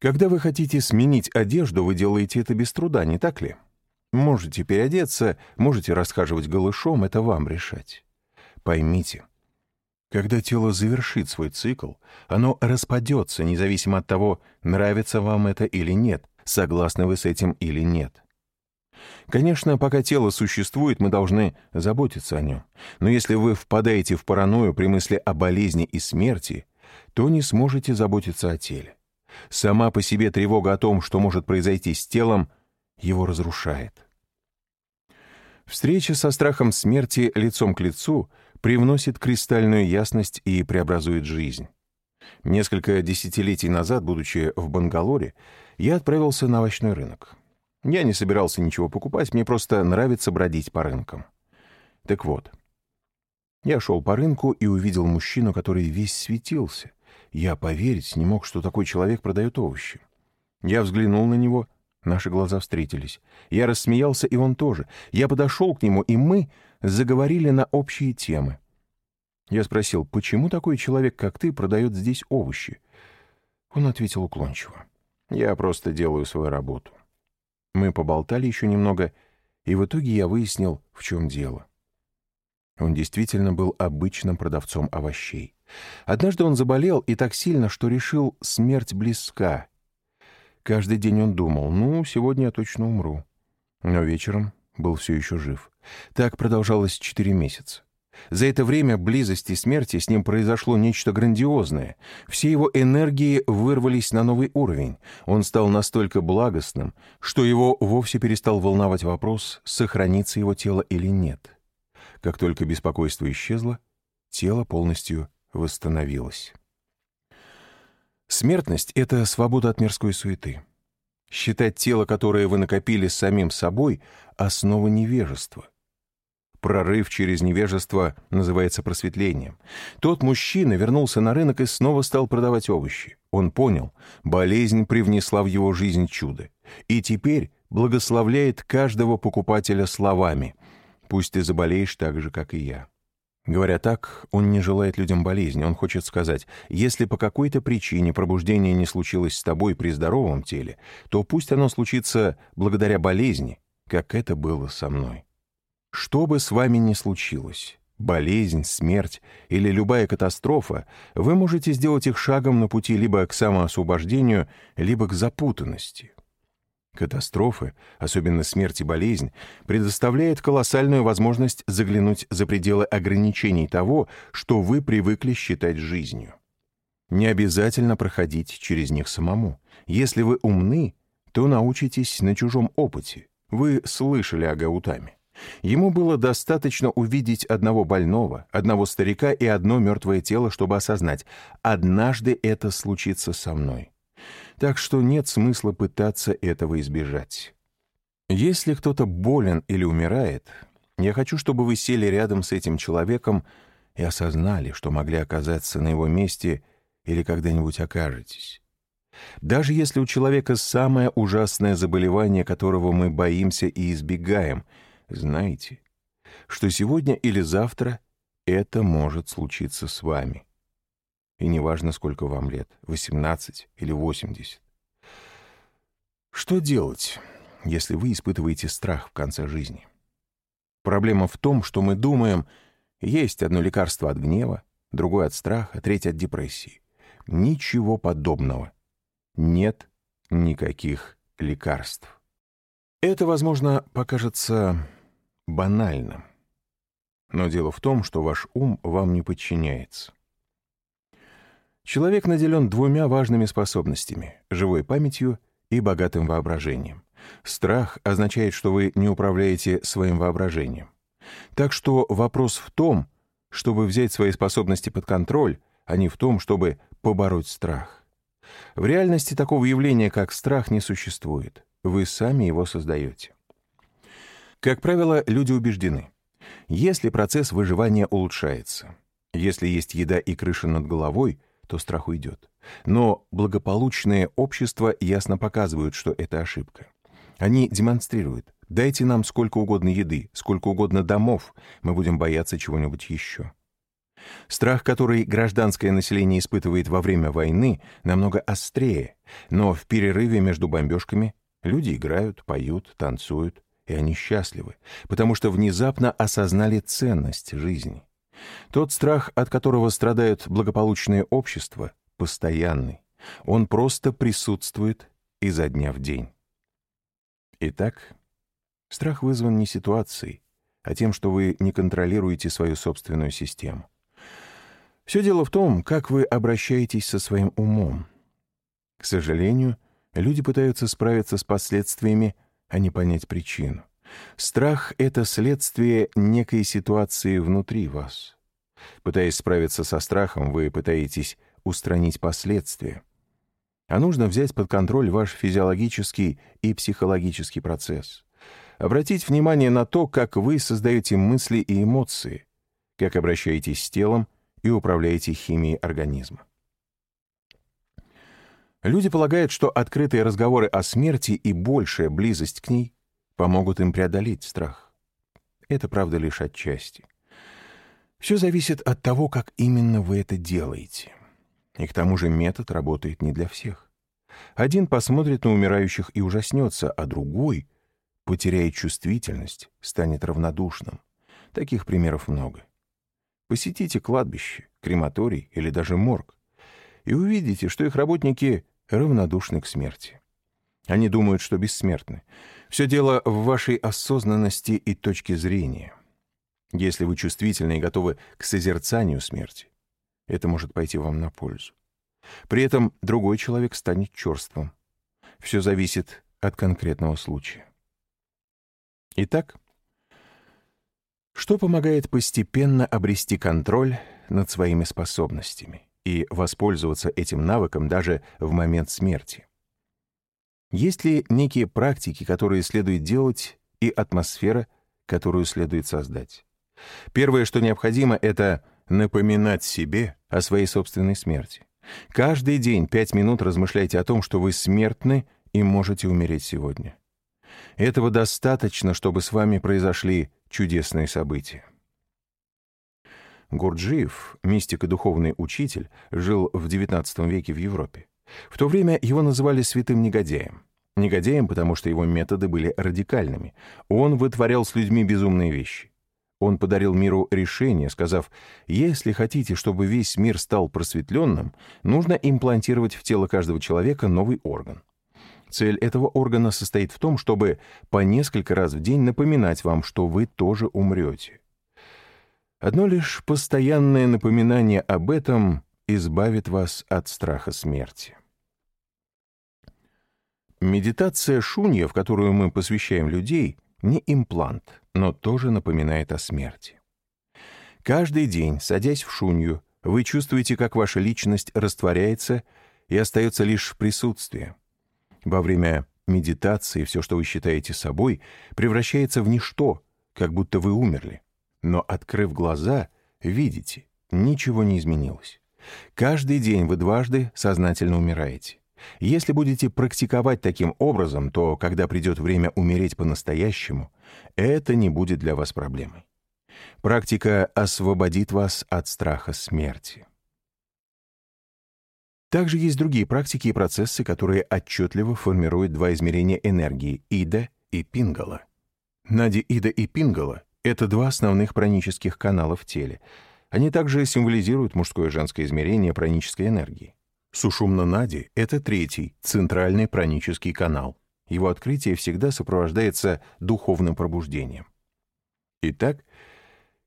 Когда вы хотите сменить одежду, вы делаете это без труда, не так ли? Можете переодеться, можете расхаживать голышом, это вам решать. Поймите, когда тело завершит свой цикл, оно распадется, независимо от того, нравится вам это или нет, согласны вы с этим или нет. Конечно, пока тело существует, мы должны заботиться о нем. Но если вы впадаете в паранойю при мысли о болезни и смерти, то не сможете заботиться о теле. Сама по себе тревога о том, что может произойти с телом, его разрушает. Встреча со страхом смерти лицом к лицу привносит кристальную ясность и преобразует жизнь. Несколько десятилетий назад, будучи в Бангалоре, я отправился на овощной рынок. Я не собирался ничего покупать, мне просто нравится бродить по рынкам. Так вот, я шел по рынку и увидел мужчину, который весь светился. Я поверить не мог, что такой человек продает овощи. Я взглянул на него Наши глаза встретились. Я рассмеялся, и он тоже. Я подошел к нему, и мы заговорили на общие темы. Я спросил, почему такой человек, как ты, продает здесь овощи? Он ответил уклончиво. Я просто делаю свою работу. Мы поболтали еще немного, и в итоге я выяснил, в чем дело. Он действительно был обычным продавцом овощей. Однажды он заболел и так сильно, что решил, смерть близка — Каждый день он думал, ну, сегодня я точно умру. Но вечером был все еще жив. Так продолжалось четыре месяца. За это время близости смерти с ним произошло нечто грандиозное. Все его энергии вырвались на новый уровень. Он стал настолько благостным, что его вовсе перестал волновать вопрос, сохранится его тело или нет. Как только беспокойство исчезло, тело полностью восстановилось. Смертность — это свобода от мирской суеты. Считать тело, которое вы накопили самим собой, — основа невежества. Прорыв через невежество называется просветлением. Тот мужчина вернулся на рынок и снова стал продавать овощи. Он понял, болезнь привнесла в его жизнь чудо. И теперь благословляет каждого покупателя словами «Пусть ты заболеешь так же, как и я». Говоря так, он не желает людям болезни, он хочет сказать, если по какой-то причине пробуждение не случилось с тобой при здоровом теле, то пусть оно случится благодаря болезни, как это было со мной. Что бы с вами ни случилось, болезнь, смерть или любая катастрофа, вы можете сделать их шагом на пути либо к самоосвобождению, либо к запутанности. Катастрофы, особенно смерть и болезнь, предоставляют колоссальную возможность заглянуть за пределы ограничений того, что вы привыкли считать жизнью. Не обязательно проходить через них самому. Если вы умны, то научитесь на чужом опыте. Вы слышали о Гаутаме. Ему было достаточно увидеть одного больного, одного старика и одно мертвое тело, чтобы осознать, однажды это случится со мной так что нет смысла пытаться этого избежать. Если кто-то болен или умирает, я хочу, чтобы вы сели рядом с этим человеком и осознали, что могли оказаться на его месте или когда-нибудь окажетесь. Даже если у человека самое ужасное заболевание, которого мы боимся и избегаем, знайте, что сегодня или завтра это может случиться с вами. И неважно, сколько вам лет, 18 или 80. Что делать, если вы испытываете страх в конце жизни? Проблема в том, что мы думаем, есть одно лекарство от гнева, другое от страха, третье от депрессии. Ничего подобного. Нет никаких лекарств. Это, возможно, покажется банальным. но дело в том, что ваш ум вам не подчиняется. Человек наделен двумя важными способностями — живой памятью и богатым воображением. Страх означает, что вы не управляете своим воображением. Так что вопрос в том, чтобы взять свои способности под контроль, а не в том, чтобы побороть страх. В реальности такого явления, как страх, не существует. Вы сами его создаете. Как правило, люди убеждены. Если процесс выживания улучшается, если есть еда и крыша над головой, то страх уйдет. Но благополучные общества ясно показывают, что это ошибка. Они демонстрируют, дайте нам сколько угодно еды, сколько угодно домов, мы будем бояться чего-нибудь еще. Страх, который гражданское население испытывает во время войны, намного острее, но в перерыве между бомбежками люди играют, поют, танцуют, и они счастливы, потому что внезапно осознали ценность жизни. Тот страх, от которого страдают благополучные общества, постоянный. Он просто присутствует изо дня в день. Итак, страх вызван не ситуацией, а тем, что вы не контролируете свою собственную систему. Все дело в том, как вы обращаетесь со своим умом. К сожалению, люди пытаются справиться с последствиями а не понять причину. Страх — это следствие некой ситуации внутри вас. Пытаясь справиться со страхом, вы пытаетесь устранить последствия. А нужно взять под контроль ваш физиологический и психологический процесс. Обратить внимание на то, как вы создаете мысли и эмоции, как обращаетесь с телом и управляете химией организма. Люди полагают, что открытые разговоры о смерти и большая близость к ней помогут им преодолеть страх. Это правда лишь отчасти. Все зависит от того, как именно вы это делаете. И к тому же метод работает не для всех. Один посмотрит на умирающих и ужаснется, а другой, потеряя чувствительность, станет равнодушным. Таких примеров много. Посетите кладбище, крематорий или даже морг, и увидите, что их работники равнодушны к смерти. Они думают, что бессмертны. Все дело в вашей осознанности и точке зрения. Если вы чувствительны и готовы к созерцанию смерти, это может пойти вам на пользу. При этом другой человек станет черством. Все зависит от конкретного случая. Итак, что помогает постепенно обрести контроль над своими способностями? И воспользоваться этим навыком даже в момент смерти. Есть ли некие практики, которые следует делать, и атмосфера, которую следует создать? Первое, что необходимо, это напоминать себе о своей собственной смерти. Каждый день пять минут размышляйте о том, что вы смертны и можете умереть сегодня. Этого достаточно, чтобы с вами произошли чудесные события. Гурджиев, мистик и духовный учитель, жил в XIX веке в Европе. В то время его называли святым негодяем. Негодяем, потому что его методы были радикальными. Он вытворял с людьми безумные вещи. Он подарил миру решение, сказав, если хотите, чтобы весь мир стал просветленным, нужно имплантировать в тело каждого человека новый орган. Цель этого органа состоит в том, чтобы по несколько раз в день напоминать вам, что вы тоже умрете. Одно лишь постоянное напоминание об этом избавит вас от страха смерти. Медитация шунья, в которую мы посвящаем людей, не имплант, но тоже напоминает о смерти. Каждый день, садясь в шунью, вы чувствуете, как ваша личность растворяется и остается лишь присутствие. Во время медитации все, что вы считаете собой, превращается в ничто, как будто вы умерли. Но, открыв глаза, видите, ничего не изменилось. Каждый день вы дважды сознательно умираете. Если будете практиковать таким образом, то, когда придет время умереть по-настоящему, это не будет для вас проблемой. Практика освободит вас от страха смерти. Также есть другие практики и процессы, которые отчетливо формируют два измерения энергии — Ида и Пингала. Нади Ида и Пингала это два основных пранических канала в теле. Они также символизируют мужское и женское измерение пранической энергии. Сушумна-нади — это третий, центральный пранический канал. Его открытие всегда сопровождается духовным пробуждением. Итак,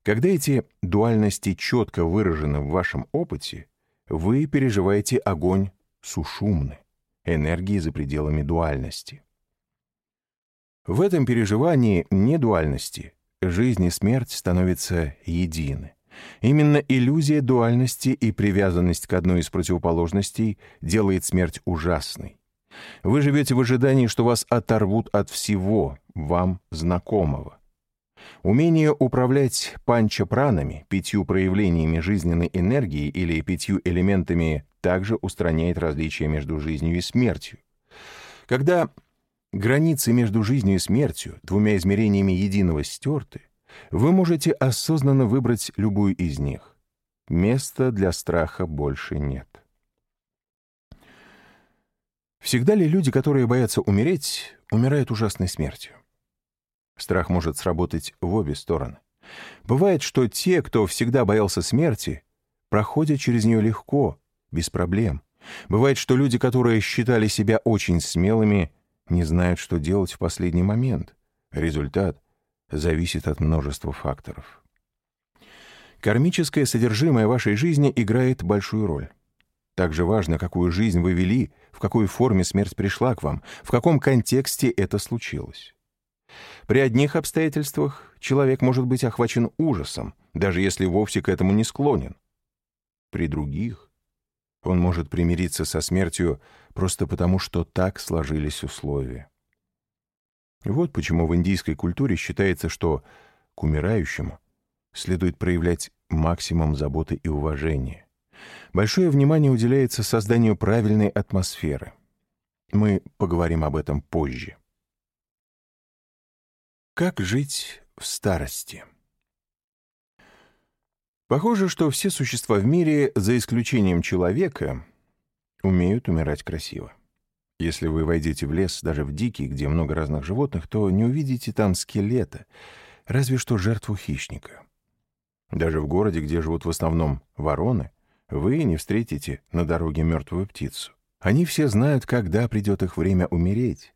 Когда эти дуальности четко выражены в вашем опыте, вы переживаете огонь сушумны, энергии за пределами дуальности. В этом переживании недуальности жизнь и смерть становятся едины. Именно иллюзия дуальности и привязанность к одной из противоположностей делает смерть ужасной. Вы живете в ожидании, что вас оторвут от всего, вам знакомого. Умение управлять панча-пранами, пятью проявлениями жизненной энергии или пятью элементами, также устраняет различия между жизнью и смертью. Когда границы между жизнью и смертью, двумя измерениями единого, стерты, вы можете осознанно выбрать любую из них. Места для страха больше нет. Всегда ли люди, которые боятся умереть, умирают ужасной смертью? Страх может сработать в обе стороны. Бывает, что те, кто всегда боялся смерти, проходят через нее легко, без проблем. Бывает, что люди, которые считали себя очень смелыми, не знают, что делать в последний момент. Результат зависит от множества факторов. Кармическое содержимое вашей жизни играет большую роль. Также важно, какую жизнь вы вели, в какой форме смерть пришла к вам, в каком контексте это случилось. При одних обстоятельствах человек может быть охвачен ужасом, даже если вовсе к этому не склонен. При других он может примириться со смертью просто потому, что так сложились условия. Вот почему в индийской культуре считается, что к умирающему следует проявлять максимум заботы и уважения. Большое внимание уделяется созданию правильной атмосферы. Мы поговорим об этом позже. Как жить в старости? Похоже, что все существа в мире, за исключением человека, умеют умирать красиво. Если вы войдете в лес, даже в дикий, где много разных животных, то не увидите там скелета, разве что жертву хищника. Даже в городе, где живут в основном вороны, вы не встретите на дороге мертвую птицу. Они все знают, когда придет их время умереть,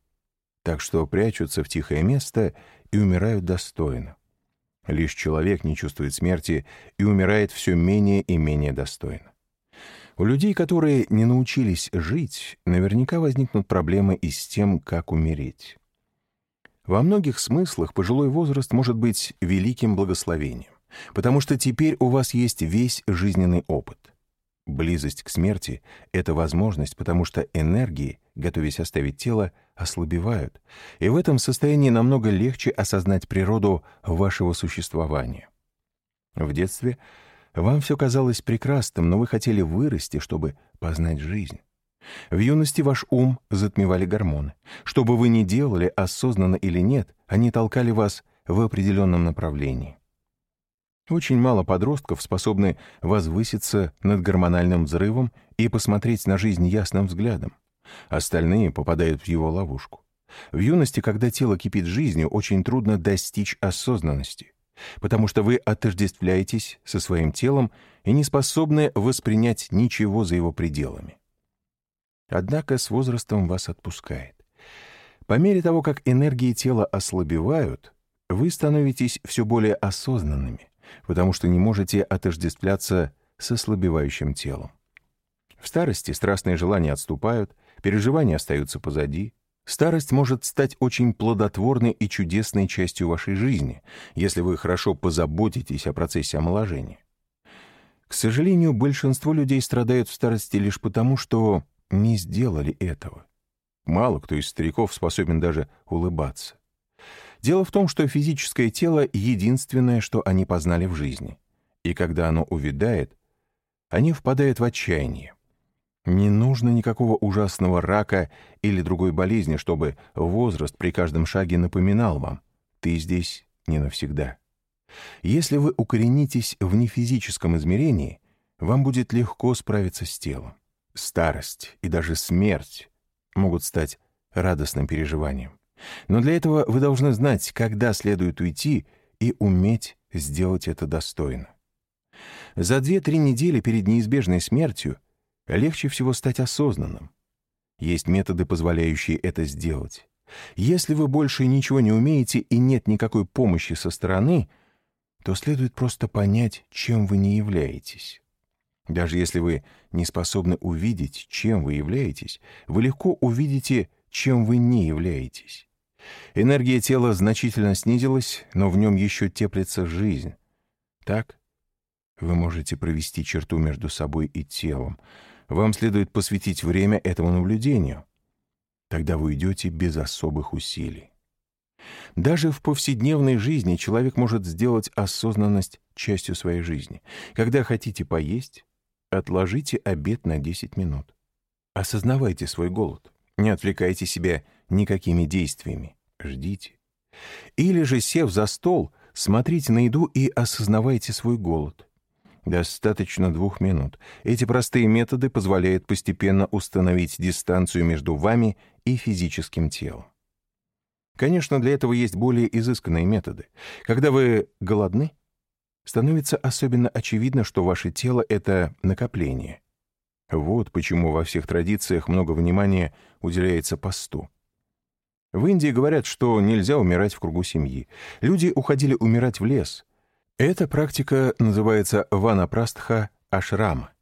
так что прячутся в тихое место и умирают достойно. Лишь человек не чувствует смерти и умирает все менее и менее достойно. У людей, которые не научились жить, наверняка возникнут проблемы и с тем, как умереть. Во многих смыслах пожилой возраст может быть великим благословением, потому что теперь у вас есть весь жизненный опыт. Близость к смерти — это возможность, потому что энергии, готовясь оставить тело, ослабевают, и в этом состоянии намного легче осознать природу вашего существования. В детстве вам все казалось прекрасным, но вы хотели вырасти, чтобы познать жизнь. В юности ваш ум затмевали гормоны. Что бы вы ни делали, осознанно или нет, они толкали вас в определенном направлении. Очень мало подростков способны возвыситься над гормональным взрывом и посмотреть на жизнь ясным взглядом. Остальные попадают в его ловушку. В юности, когда тело кипит жизнью, очень трудно достичь осознанности, потому что вы отождествляетесь со своим телом и не способны воспринять ничего за его пределами. Однако с возрастом вас отпускает. По мере того, как энергии тела ослабевают, вы становитесь все более осознанными потому что не можете отождествляться с ослабевающим телом. В старости страстные желания отступают, переживания остаются позади. Старость может стать очень плодотворной и чудесной частью вашей жизни, если вы хорошо позаботитесь о процессе омоложения. К сожалению, большинство людей страдают в старости лишь потому, что не сделали этого. Мало кто из стариков способен даже улыбаться. Дело в том, что физическое тело — единственное, что они познали в жизни. И когда оно увядает, они впадают в отчаяние. Не нужно никакого ужасного рака или другой болезни, чтобы возраст при каждом шаге напоминал вам «ты здесь не навсегда». Если вы укоренитесь в нефизическом измерении, вам будет легко справиться с телом. Старость и даже смерть могут стать радостным переживанием. Но для этого вы должны знать, когда следует уйти, и уметь сделать это достойно. За две-три недели перед неизбежной смертью легче всего стать осознанным. Есть методы, позволяющие это сделать. Если вы больше ничего не умеете и нет никакой помощи со стороны, то следует просто понять, чем вы не являетесь. Даже если вы не способны увидеть, чем вы являетесь, вы легко увидите, чем вы не являетесь. Энергия тела значительно снизилась, но в нем еще теплится жизнь. Так вы можете провести черту между собой и телом. Вам следует посвятить время этому наблюдению. Тогда вы уйдете без особых усилий. Даже в повседневной жизни человек может сделать осознанность частью своей жизни. Когда хотите поесть, отложите обед на 10 минут. Осознавайте свой голод. Не отвлекайте себя никакими действиями. Ждите. Или же, сев за стол, смотрите на еду и осознавайте свой голод. Достаточно двух минут. Эти простые методы позволяют постепенно установить дистанцию между вами и физическим телом. Конечно, для этого есть более изысканные методы. Когда вы голодны, становится особенно очевидно, что ваше тело — это накопление. Вот почему во всех традициях много внимания уделяется посту. В Индии говорят, что нельзя умирать в кругу семьи. Люди уходили умирать в лес. Эта практика называется ванапрастха ашрама.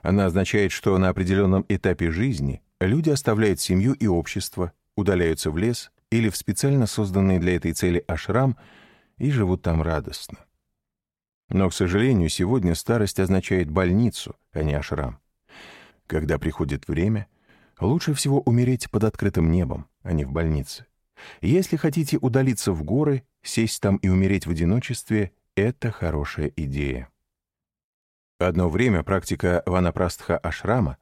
Она означает, что на определенном этапе жизни люди оставляют семью и общество, удаляются в лес или в специально созданный для этой цели ашрам и живут там радостно. Но, к сожалению, сегодня старость означает больницу, а не ашрам. Когда приходит время, лучше всего умереть под открытым небом, а не в больнице. Если хотите удалиться в горы, сесть там и умереть в одиночестве — это хорошая идея. Одно время практика ванапрастха ашрама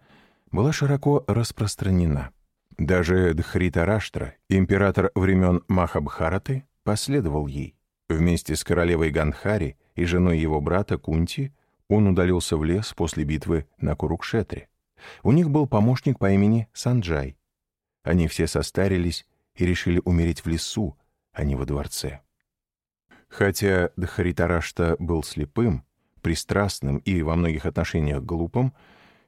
была широко распространена. Даже Дхритараштра, император времен Махабхараты, последовал ей. Вместе с королевой Гандхари и женой его брата Кунти он удалился в лес после битвы на Курукшетре. У них был помощник по имени Санджай. Они все состарились и решили умереть в лесу, а не во дворце. Хотя Дхаритарашта был слепым, пристрастным и во многих отношениях глупым,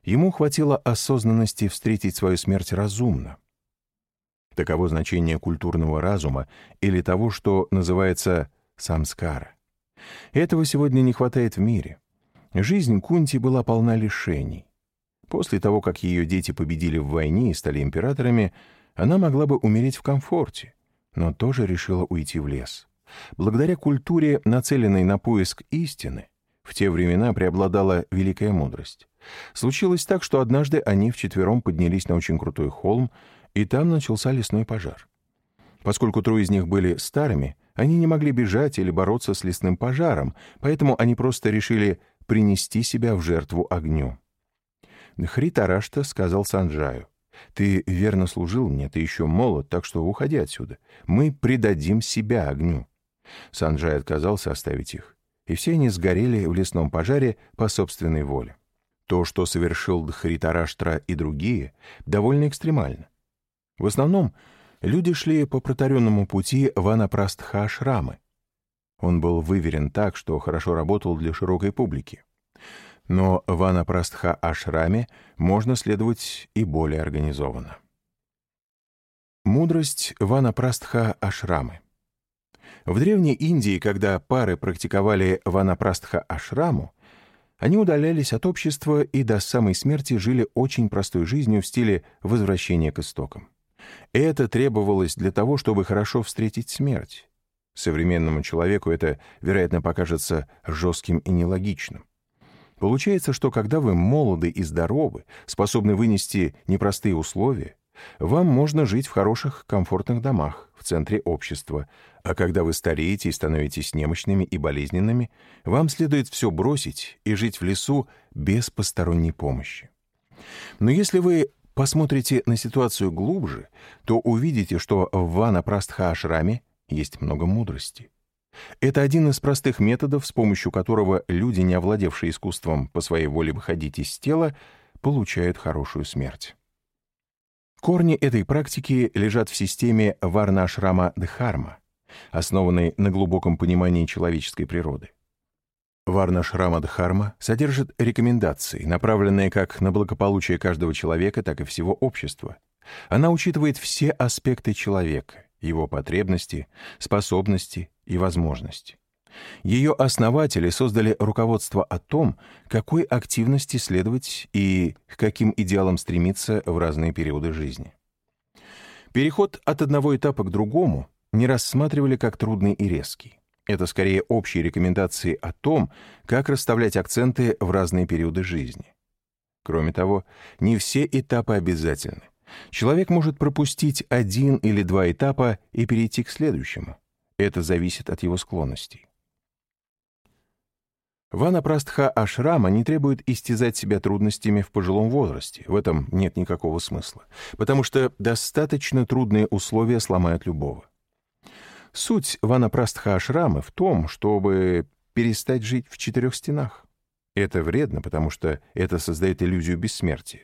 ему хватило осознанности встретить свою смерть разумно. Таково значение культурного разума или того, что называется самскара. Этого сегодня не хватает в мире. Жизнь Кунти была полна лишений. После того, как ее дети победили в войне и стали императорами, она могла бы умереть в комфорте, но тоже решила уйти в лес. Благодаря культуре, нацеленной на поиск истины, в те времена преобладала великая мудрость. Случилось так, что однажды они вчетвером поднялись на очень крутой холм, и там начался лесной пожар. Поскольку трое из них были старыми, они не могли бежать или бороться с лесным пожаром, поэтому они просто решили принести себя в жертву огню. Хритарашта сказал Санджаю, «Ты верно служил мне, ты еще молод, так что уходи отсюда. Мы предадим себя огню». Санджай отказался оставить их, и все они сгорели в лесном пожаре по собственной воле. То, что совершил Дхритараштра и другие, довольно экстремально. В основном люди шли по протаренному пути Ванапрастха-ашрамы. Он был выверен так, что хорошо работал для широкой публики. Но в Ванапрастха-ашраме можно следовать и более организованно. Мудрость Ванапрастха-ашрамы В Древней Индии, когда пары практиковали Ванапрастха-ашраму, они удалялись от общества и до самой смерти жили очень простой жизнью в стиле возвращения к истокам. Это требовалось для того, чтобы хорошо встретить смерть. Современному человеку это, вероятно, покажется жестким и нелогичным. Получается, что когда вы молоды и здоровы, способны вынести непростые условия, вам можно жить в хороших, комфортных домах, в центре общества, а когда вы стареете и становитесь немощными и болезненными, вам следует все бросить и жить в лесу без посторонней помощи. Но если вы посмотрите на ситуацию глубже, то увидите, что в Ванапрастха-ашраме есть много мудрости. Это один из простых методов, с помощью которого люди, не овладевшие искусством по своей воле выходить из тела, получают хорошую смерть. Корни этой практики лежат в системе Варнашрама-Дхарма, основанной на глубоком понимании человеческой природы. Варна Шрама Дхарма содержит рекомендации, направленные как на благополучие каждого человека, так и всего общества. Она учитывает все аспекты человека, его потребности, способности и возможности. Ее основатели создали руководство о том, какой активности следовать и к каким идеалам стремиться в разные периоды жизни. Переход от одного этапа к другому не рассматривали как трудный и резкий. Это скорее общие рекомендации о том, как расставлять акценты в разные периоды жизни. Кроме того, не все этапы обязательны. Человек может пропустить один или два этапа и перейти к следующему. Это зависит от его склонностей. Ванапрастха Ашрама не требует истязать себя трудностями в пожилом возрасте. В этом нет никакого смысла, потому что достаточно трудные условия сломают любого. Суть Ванапрастха Ашрамы в том, чтобы перестать жить в четырех стенах. Это вредно, потому что это создает иллюзию бессмертия.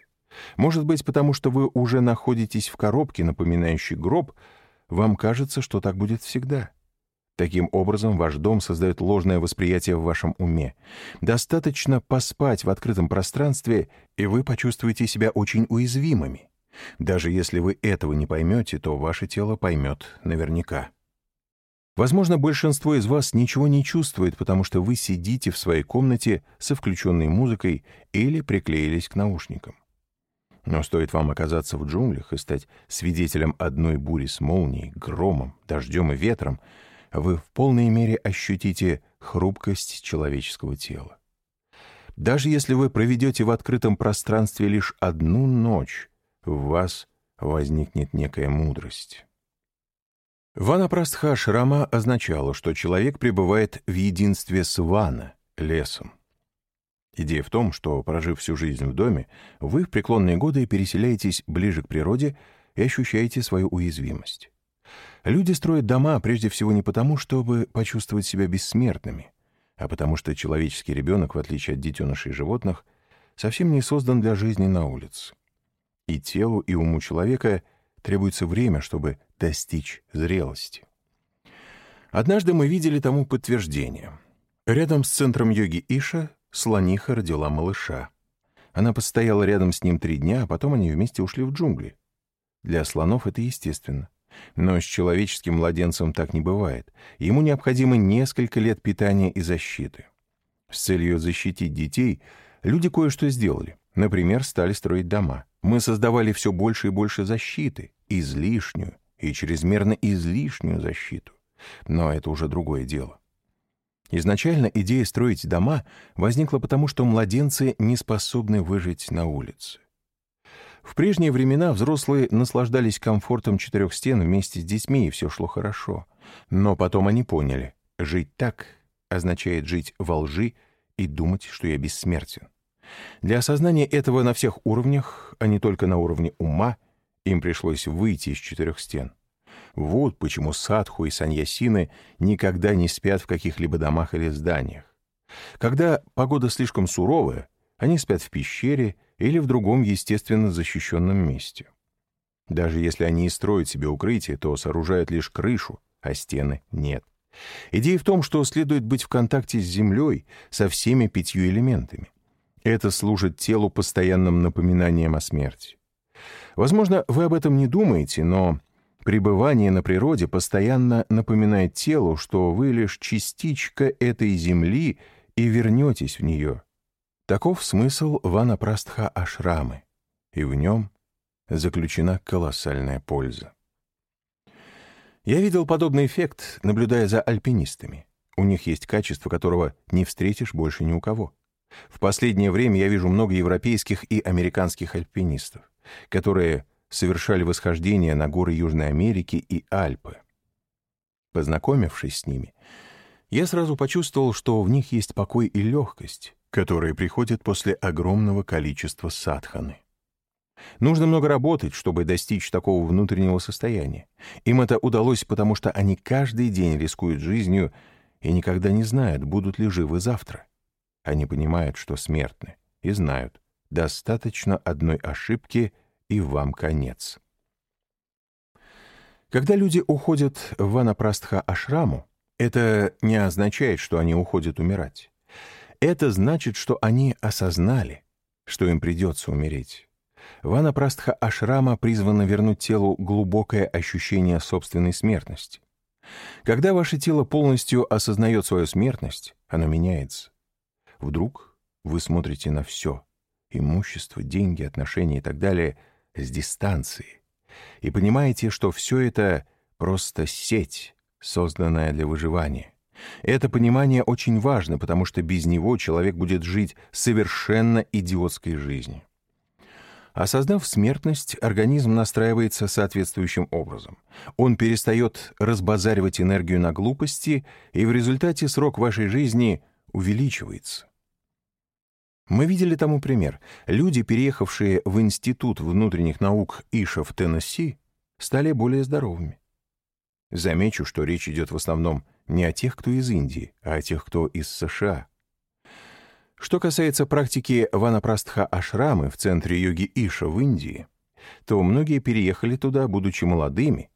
Может быть, потому что вы уже находитесь в коробке, напоминающей гроб, вам кажется, что так будет всегда. Таким образом, ваш дом создает ложное восприятие в вашем уме. Достаточно поспать в открытом пространстве, и вы почувствуете себя очень уязвимыми. Даже если вы этого не поймете, то ваше тело поймет наверняка. Возможно, большинство из вас ничего не чувствует, потому что вы сидите в своей комнате со включенной музыкой или приклеились к наушникам. Но стоит вам оказаться в джунглях и стать свидетелем одной бури с молнией, громом, дождем и ветром — вы в полной мере ощутите хрупкость человеческого тела. Даже если вы проведете в открытом пространстве лишь одну ночь, в вас возникнет некая мудрость. Ванапрастха Шрама означало, что человек пребывает в единстве с Вана, лесом. Идея в том, что, прожив всю жизнь в доме, вы в преклонные годы переселяетесь ближе к природе и ощущаете свою уязвимость. Люди строят дома прежде всего не потому, чтобы почувствовать себя бессмертными, а потому что человеческий ребенок, в отличие от детенышей животных, совсем не создан для жизни на улице. И телу, и уму человека требуется время, чтобы достичь зрелости. Однажды мы видели тому подтверждение. Рядом с центром йоги Иша слониха родила малыша. Она постояла рядом с ним три дня, а потом они вместе ушли в джунгли. Для слонов это естественно. Но с человеческим младенцем так не бывает. Ему необходимо несколько лет питания и защиты. С целью защитить детей люди кое-что сделали. Например, стали строить дома. Мы создавали все больше и больше защиты, излишнюю и чрезмерно излишнюю защиту. Но это уже другое дело. Изначально идея строить дома возникла потому, что младенцы не способны выжить на улице. В прежние времена взрослые наслаждались комфортом четырех стен вместе с детьми, и все шло хорошо. Но потом они поняли, жить так означает жить во лжи и думать, что я бессмертен. Для осознания этого на всех уровнях, а не только на уровне ума, им пришлось выйти из четырех стен. Вот почему садху и саньясины никогда не спят в каких-либо домах или зданиях. Когда погода слишком суровая, они спят в пещере или в другом естественно защищенном месте. Даже если они и строят себе укрытие, то сооружают лишь крышу, а стены нет. Идея в том, что следует быть в контакте с землей, со всеми пятью элементами. Это служит телу постоянным напоминанием о смерти. Возможно, вы об этом не думаете, но пребывание на природе постоянно напоминает телу, что вы лишь частичка этой земли и вернетесь в нее, Таков смысл ванапрастха ашрамы, и в нем заключена колоссальная польза. Я видел подобный эффект, наблюдая за альпинистами. У них есть качество, которого не встретишь больше ни у кого. В последнее время я вижу много европейских и американских альпинистов, которые совершали восхождения на горы Южной Америки и Альпы. Познакомившись с ними, я сразу почувствовал, что в них есть покой и легкость, которые приходят после огромного количества садханы. Нужно много работать, чтобы достичь такого внутреннего состояния. Им это удалось, потому что они каждый день рискуют жизнью и никогда не знают, будут ли живы завтра. Они понимают, что смертны, и знают, достаточно одной ошибки, и вам конец. Когда люди уходят в ванапрастха ашраму, это не означает, что они уходят умирать. Это значит, что они осознали, что им придется умереть. Вана Прастха Ашрама призвана вернуть телу глубокое ощущение собственной смертности. Когда ваше тело полностью осознает свою смертность, оно меняется. Вдруг вы смотрите на все — имущество, деньги, отношения и так далее — с дистанции. И понимаете, что все это просто сеть, созданная для выживания. Это понимание очень важно, потому что без него человек будет жить совершенно идиотской жизнью. Осознав смертность, организм настраивается соответствующим образом. Он перестает разбазаривать энергию на глупости, и в результате срок вашей жизни увеличивается. Мы видели тому пример. Люди, переехавшие в Институт внутренних наук Иша в Теннесси, стали более здоровыми. Замечу, что речь идет в основном не о тех, кто из Индии, а о тех, кто из США. Что касается практики Ванапрастха Ашрамы в центре йоги Иша в Индии, то многие переехали туда, будучи молодыми,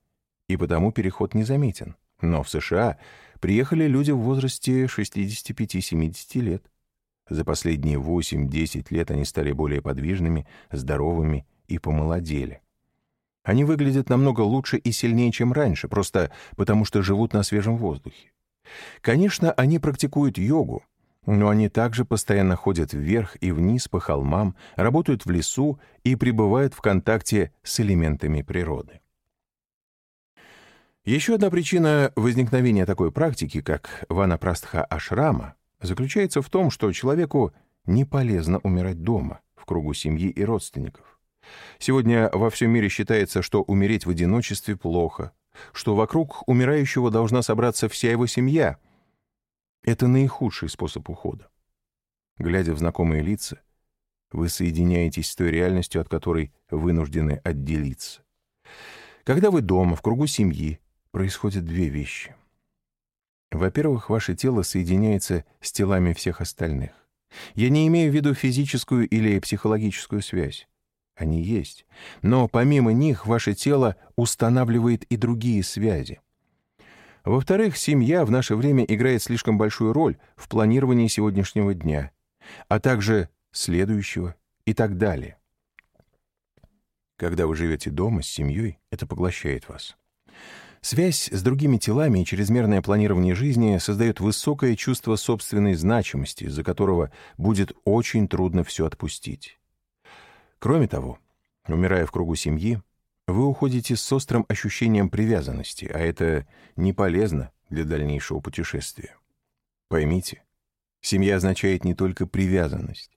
и потому переход незаметен. Но в США приехали люди в возрасте 65-70 лет. За последние 8-10 лет они стали более подвижными, здоровыми и помолодели. Они выглядят намного лучше и сильнее, чем раньше, просто потому что живут на свежем воздухе. Конечно, они практикуют йогу, но они также постоянно ходят вверх и вниз по холмам, работают в лесу и пребывают в контакте с элементами природы. Еще одна причина возникновения такой практики, как ванапрастха ашрама, заключается в том, что человеку не полезно умирать дома, в кругу семьи и родственников. Сегодня во всем мире считается, что умереть в одиночестве плохо, что вокруг умирающего должна собраться вся его семья — это наихудший способ ухода. Глядя в знакомые лица, вы соединяетесь с той реальностью, от которой вынуждены отделиться. Когда вы дома, в кругу семьи, происходят две вещи. Во-первых, ваше тело соединяется с телами всех остальных. Я не имею в виду физическую или психологическую связь. Они есть. Но помимо них ваше тело устанавливает и другие связи. Во-вторых, семья в наше время играет слишком большую роль в планировании сегодняшнего дня, а также следующего и так далее. Когда вы живете дома с семьей, это поглощает вас. Связь с другими телами и чрезмерное планирование жизни создает высокое чувство собственной значимости, из-за которого будет очень трудно все отпустить. Кроме того, умирая в кругу семьи, вы уходите с острым ощущением привязанности, а это не полезно для дальнейшего путешествия. Поймите, семья означает не только привязанность.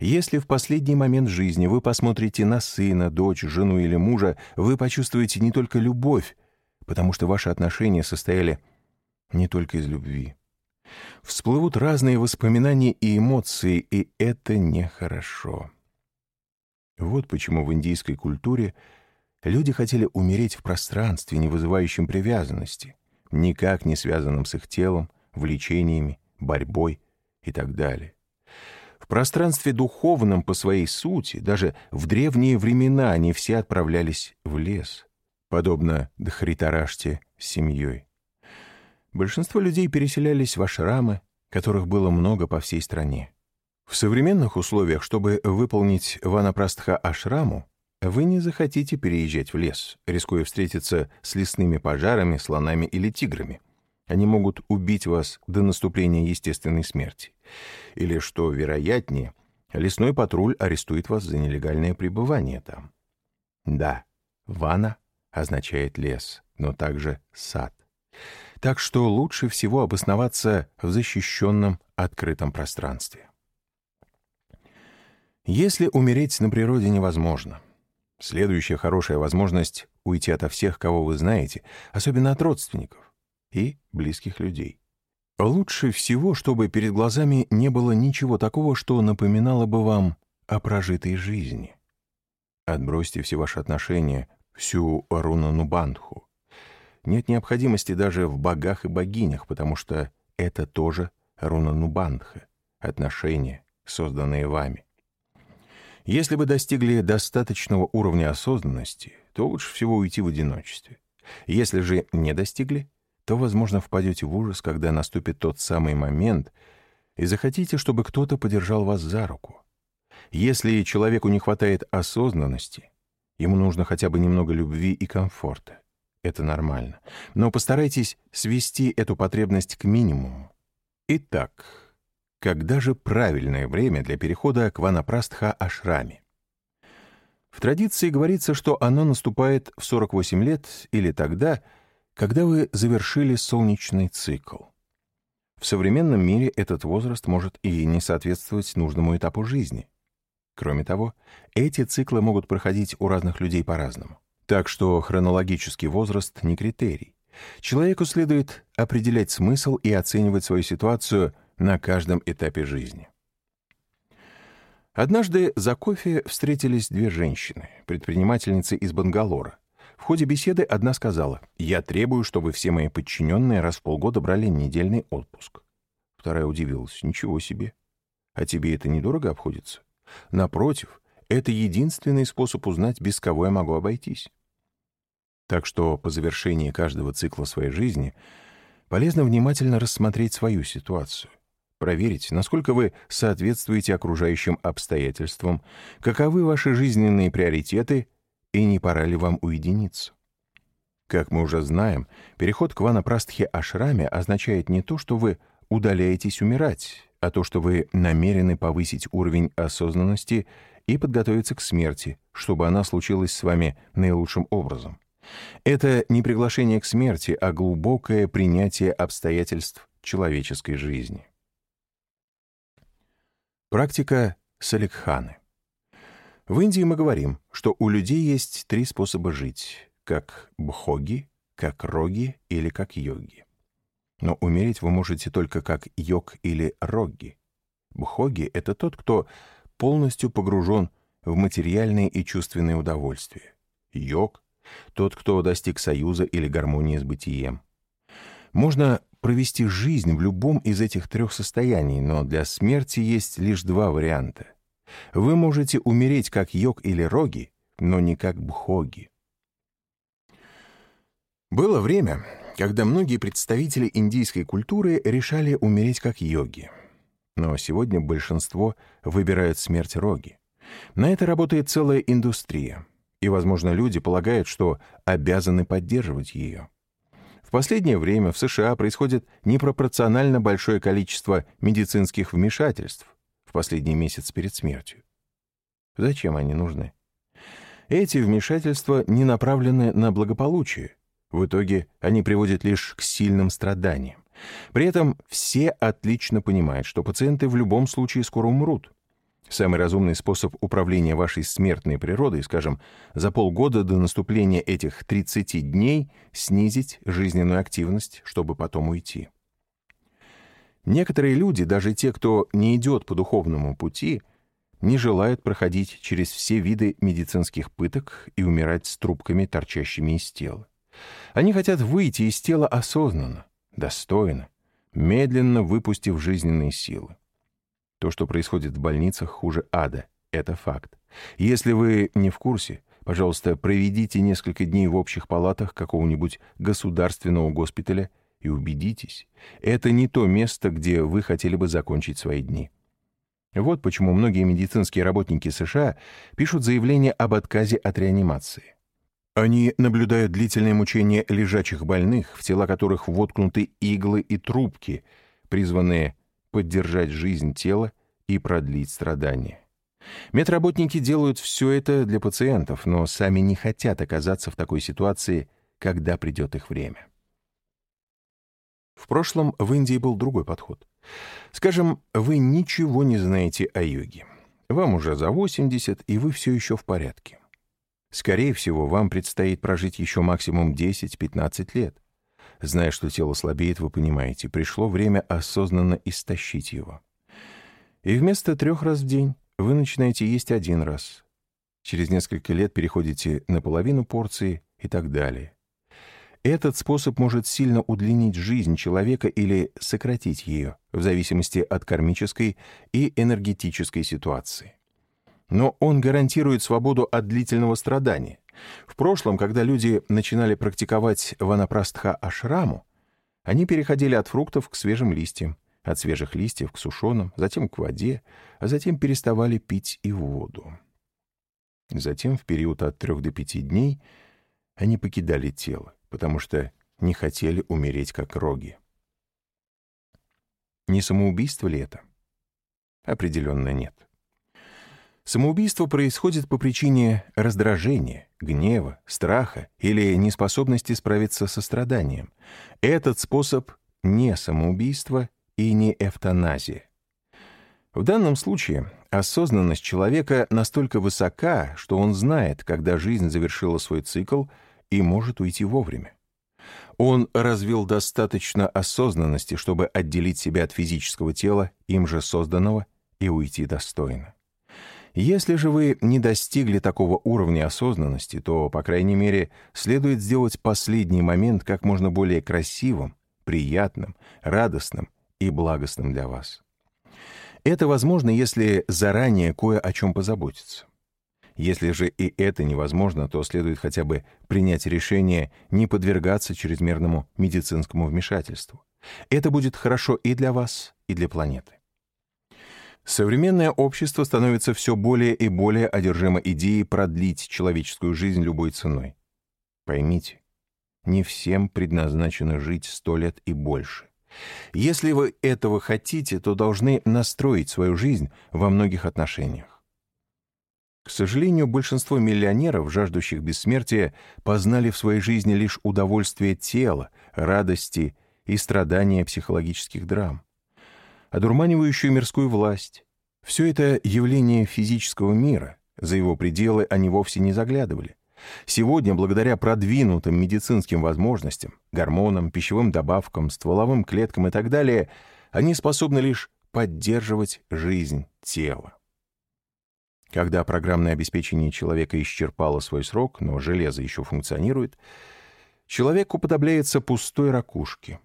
Если в последний момент жизни вы посмотрите на сына, дочь, жену или мужа, вы почувствуете не только любовь, потому что ваши отношения состояли не только из любви. Всплывут разные воспоминания и эмоции, и это нехорошо. Вот почему в индийской культуре Люди хотели умереть в пространстве, не вызывающем привязанности, никак не связанном с их телом, влечениями, борьбой и так далее. В пространстве духовном по своей сути, даже в древние времена они все отправлялись в лес, подобно Дхритараште с семьей. Большинство людей переселялись в ашрамы, которых было много по всей стране. В современных условиях, чтобы выполнить ванапрастха ашраму, вы не захотите переезжать в лес, рискуя встретиться с лесными пожарами, слонами или тиграми. Они могут убить вас до наступления естественной смерти. Или, что вероятнее, лесной патруль арестует вас за нелегальное пребывание там. Да, вана означает лес, но также сад. Так что лучше всего обосноваться в защищенном открытом пространстве. Если умереть на природе невозможно — Следующая хорошая возможность — уйти ото всех, кого вы знаете, особенно от родственников и близких людей. Лучше всего, чтобы перед глазами не было ничего такого, что напоминало бы вам о прожитой жизни. Отбросьте все ваши отношения, всю Рунанубандху. Нет необходимости даже в богах и богинях, потому что это тоже Рунанубандха, отношения, созданные вами. Если вы достигли достаточного уровня осознанности, то лучше всего уйти в одиночестве. Если же не достигли, то, возможно, впадете в ужас, когда наступит тот самый момент, и захотите, чтобы кто-то подержал вас за руку. Если человеку не хватает осознанности, ему нужно хотя бы немного любви и комфорта. Это нормально. Но постарайтесь свести эту потребность к минимуму. Итак, когда же правильное время для перехода к ванапрастха-ашраме? В традиции говорится, что оно наступает в 48 лет или тогда, когда вы завершили солнечный цикл. В современном мире этот возраст может и не соответствовать нужному этапу жизни. Кроме того, эти циклы могут проходить у разных людей по-разному. Так что хронологический возраст не критерий. Человеку следует определять смысл и оценивать свою ситуацию на каждом этапе жизни. Однажды за кофе встретились две женщины, предпринимательницы из Бангалора. В ходе беседы одна сказала, «Я требую, чтобы все мои подчиненные раз в полгода брали недельный отпуск». Вторая удивилась, «Ничего себе! А тебе это недорого обходится?» Напротив, это единственный способ узнать, без кого я могу обойтись. Так что по завершении каждого цикла своей жизни полезно внимательно рассмотреть свою ситуацию, проверить, насколько вы соответствуете окружающим обстоятельствам, каковы ваши жизненные приоритеты и не пора ли вам уединиться. Как мы уже знаем, переход к ванапрастхе ашраме означает не то, что вы удаляетесь умирать, а то, что вы намерены повысить уровень осознанности и подготовиться к смерти, чтобы она случилась с вами наилучшим образом. Это не приглашение к смерти, а глубокое принятие обстоятельств человеческой жизни. Практика Саликханы. В Индии мы говорим, что у людей есть три способа жить, как бхоги, как роги или как йоги. Но умереть вы можете только как йог или рогги. Бхоги — это тот, кто полностью погружен в материальные и чувственные удовольствия. Йог — тот, кто достиг союза или гармонии с бытием. Можно провести жизнь в любом из этих трех состояний, но для смерти есть лишь два варианта. Вы можете умереть как йог или роги, но не как бхоги. Было время, когда многие представители индийской культуры решали умереть как йоги. Но сегодня большинство выбирают смерть роги. На это работает целая индустрия, и, возможно, люди полагают, что обязаны поддерживать ее. В последнее время в США происходит непропорционально большое количество медицинских вмешательств в последний месяц перед смертью. Зачем они нужны? Эти вмешательства не направлены на благополучие, в итоге они приводят лишь к сильным страданиям. При этом все отлично понимают, что пациенты в любом случае скоро умрут. Самый разумный способ управления вашей смертной природой, скажем, за полгода до наступления этих 30 дней снизить жизненную активность, чтобы потом уйти. Некоторые люди, даже те, кто не идет по духовному пути, не желают проходить через все виды медицинских пыток и умирать с трубками, торчащими из тела. Они хотят выйти из тела осознанно, достойно, медленно выпустив жизненные силы. То, что происходит в больницах, хуже ада. Это факт. Если вы не в курсе, пожалуйста, проведите несколько дней в общих палатах какого-нибудь государственного госпиталя и убедитесь, это не то место, где вы хотели бы закончить свои дни. Вот почему многие медицинские работники США пишут заявление об отказе от реанимации. Они наблюдают длительное мучение лежачих больных, в тела которых воткнуты иглы и трубки, призванные поддержать жизнь тела и продлить страдания. Медработники делают все это для пациентов, но сами не хотят оказаться в такой ситуации, когда придет их время. В прошлом в Индии был другой подход. Скажем, вы ничего не знаете о йоге. Вам уже за 80, и вы все еще в порядке. Скорее всего, вам предстоит прожить еще максимум 10-15 лет. Зная, что тело слабеет, вы понимаете, пришло время осознанно истощить его. И вместо трех раз в день вы начинаете есть один раз. Через несколько лет переходите на половину порции и так далее. Этот способ может сильно удлинить жизнь человека или сократить ее, в зависимости от кармической и энергетической ситуации но он гарантирует свободу от длительного страдания. В прошлом, когда люди начинали практиковать ванапрастха ашраму, они переходили от фруктов к свежим листьям, от свежих листьев к сушеным, затем к воде, а затем переставали пить и воду. Затем, в период от трех до пяти дней, они покидали тело, потому что не хотели умереть как роги. Не самоубийство ли это? Определенно нет. Самоубийство происходит по причине раздражения, гнева, страха или неспособности справиться со страданием. Этот способ не самоубийство и не эвтаназия. В данном случае осознанность человека настолько высока, что он знает, когда жизнь завершила свой цикл и может уйти вовремя. Он развил достаточно осознанности, чтобы отделить себя от физического тела, им же созданного, и уйти достойно. Если же вы не достигли такого уровня осознанности, то, по крайней мере, следует сделать последний момент как можно более красивым, приятным, радостным и благостным для вас. Это возможно, если заранее кое о чем позаботиться. Если же и это невозможно, то следует хотя бы принять решение не подвергаться чрезмерному медицинскому вмешательству. Это будет хорошо и для вас, и для планеты. Современное общество становится все более и более одержимо идеей продлить человеческую жизнь любой ценой. Поймите, не всем предназначено жить сто лет и больше. Если вы этого хотите, то должны настроить свою жизнь во многих отношениях. К сожалению, большинство миллионеров, жаждущих бессмертия, познали в своей жизни лишь удовольствие тела, радости и страдания психологических драм. Одурманивающую мирскую власть. Все это явление физического мира, за его пределы они вовсе не заглядывали. Сегодня, благодаря продвинутым медицинским возможностям, гормонам, пищевым добавкам, стволовым клеткам и так далее, они способны лишь поддерживать жизнь тела. Когда программное обеспечение человека исчерпало свой срок, но железо еще функционирует, человек уподобляется пустой ракушке.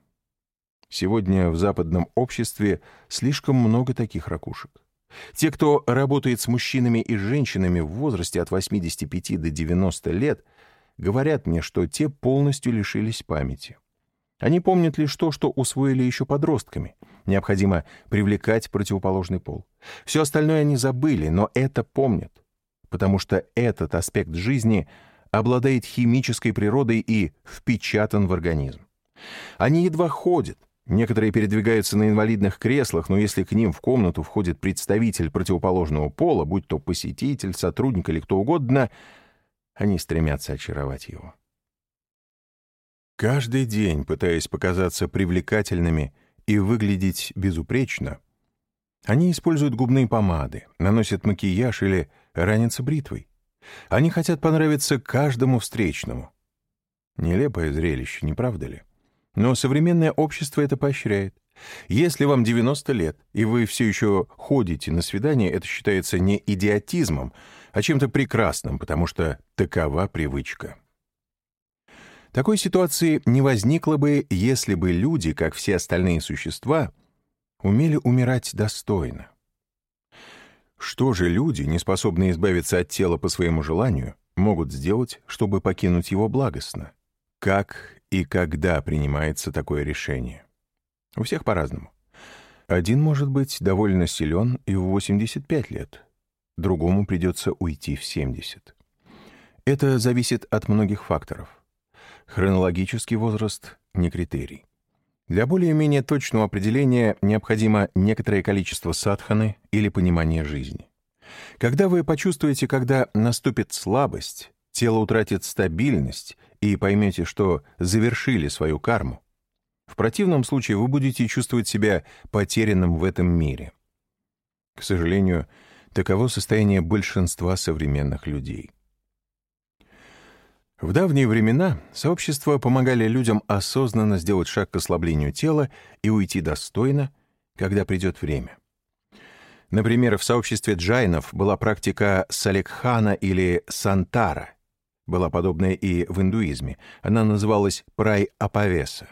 Сегодня в западном обществе слишком много таких ракушек. Те, кто работает с мужчинами и женщинами в возрасте от 85 до 90 лет, говорят мне, что те полностью лишились памяти. Они помнят лишь то, что усвоили еще подростками. Необходимо привлекать противоположный пол. Все остальное они забыли, но это помнят, потому что этот аспект жизни обладает химической природой и впечатан в организм. Они едва ходят, Некоторые передвигаются на инвалидных креслах, но если к ним в комнату входит представитель противоположного пола, будь то посетитель, сотрудник или кто угодно, они стремятся очаровать его. Каждый день, пытаясь показаться привлекательными и выглядеть безупречно, они используют губные помады, наносят макияж или ранятся бритвой. Они хотят понравиться каждому встречному. Нелепое зрелище, не правда ли? Но современное общество это поощряет. Если вам 90 лет, и вы все еще ходите на свидание, это считается не идиотизмом, а чем-то прекрасным, потому что такова привычка. Такой ситуации не возникло бы, если бы люди, как все остальные существа, умели умирать достойно. Что же люди, не способные избавиться от тела по своему желанию, могут сделать, чтобы покинуть его благостно? Как и когда принимается такое решение. У всех по-разному. Один может быть довольно силен и в 85 лет, другому придется уйти в 70. Это зависит от многих факторов. Хронологический возраст — не критерий. Для более-менее точного определения необходимо некоторое количество садханы или понимания жизни. Когда вы почувствуете, когда наступит слабость, тело утратит стабильность и поймете, что завершили свою карму. В противном случае вы будете чувствовать себя потерянным в этом мире. К сожалению, таково состояние большинства современных людей. В давние времена сообщества помогали людям осознанно сделать шаг к ослаблению тела и уйти достойно, когда придет время. Например, в сообществе джайнов была практика салекхана или сантара, была подобная и в индуизме. Она называлась прай-апавеса.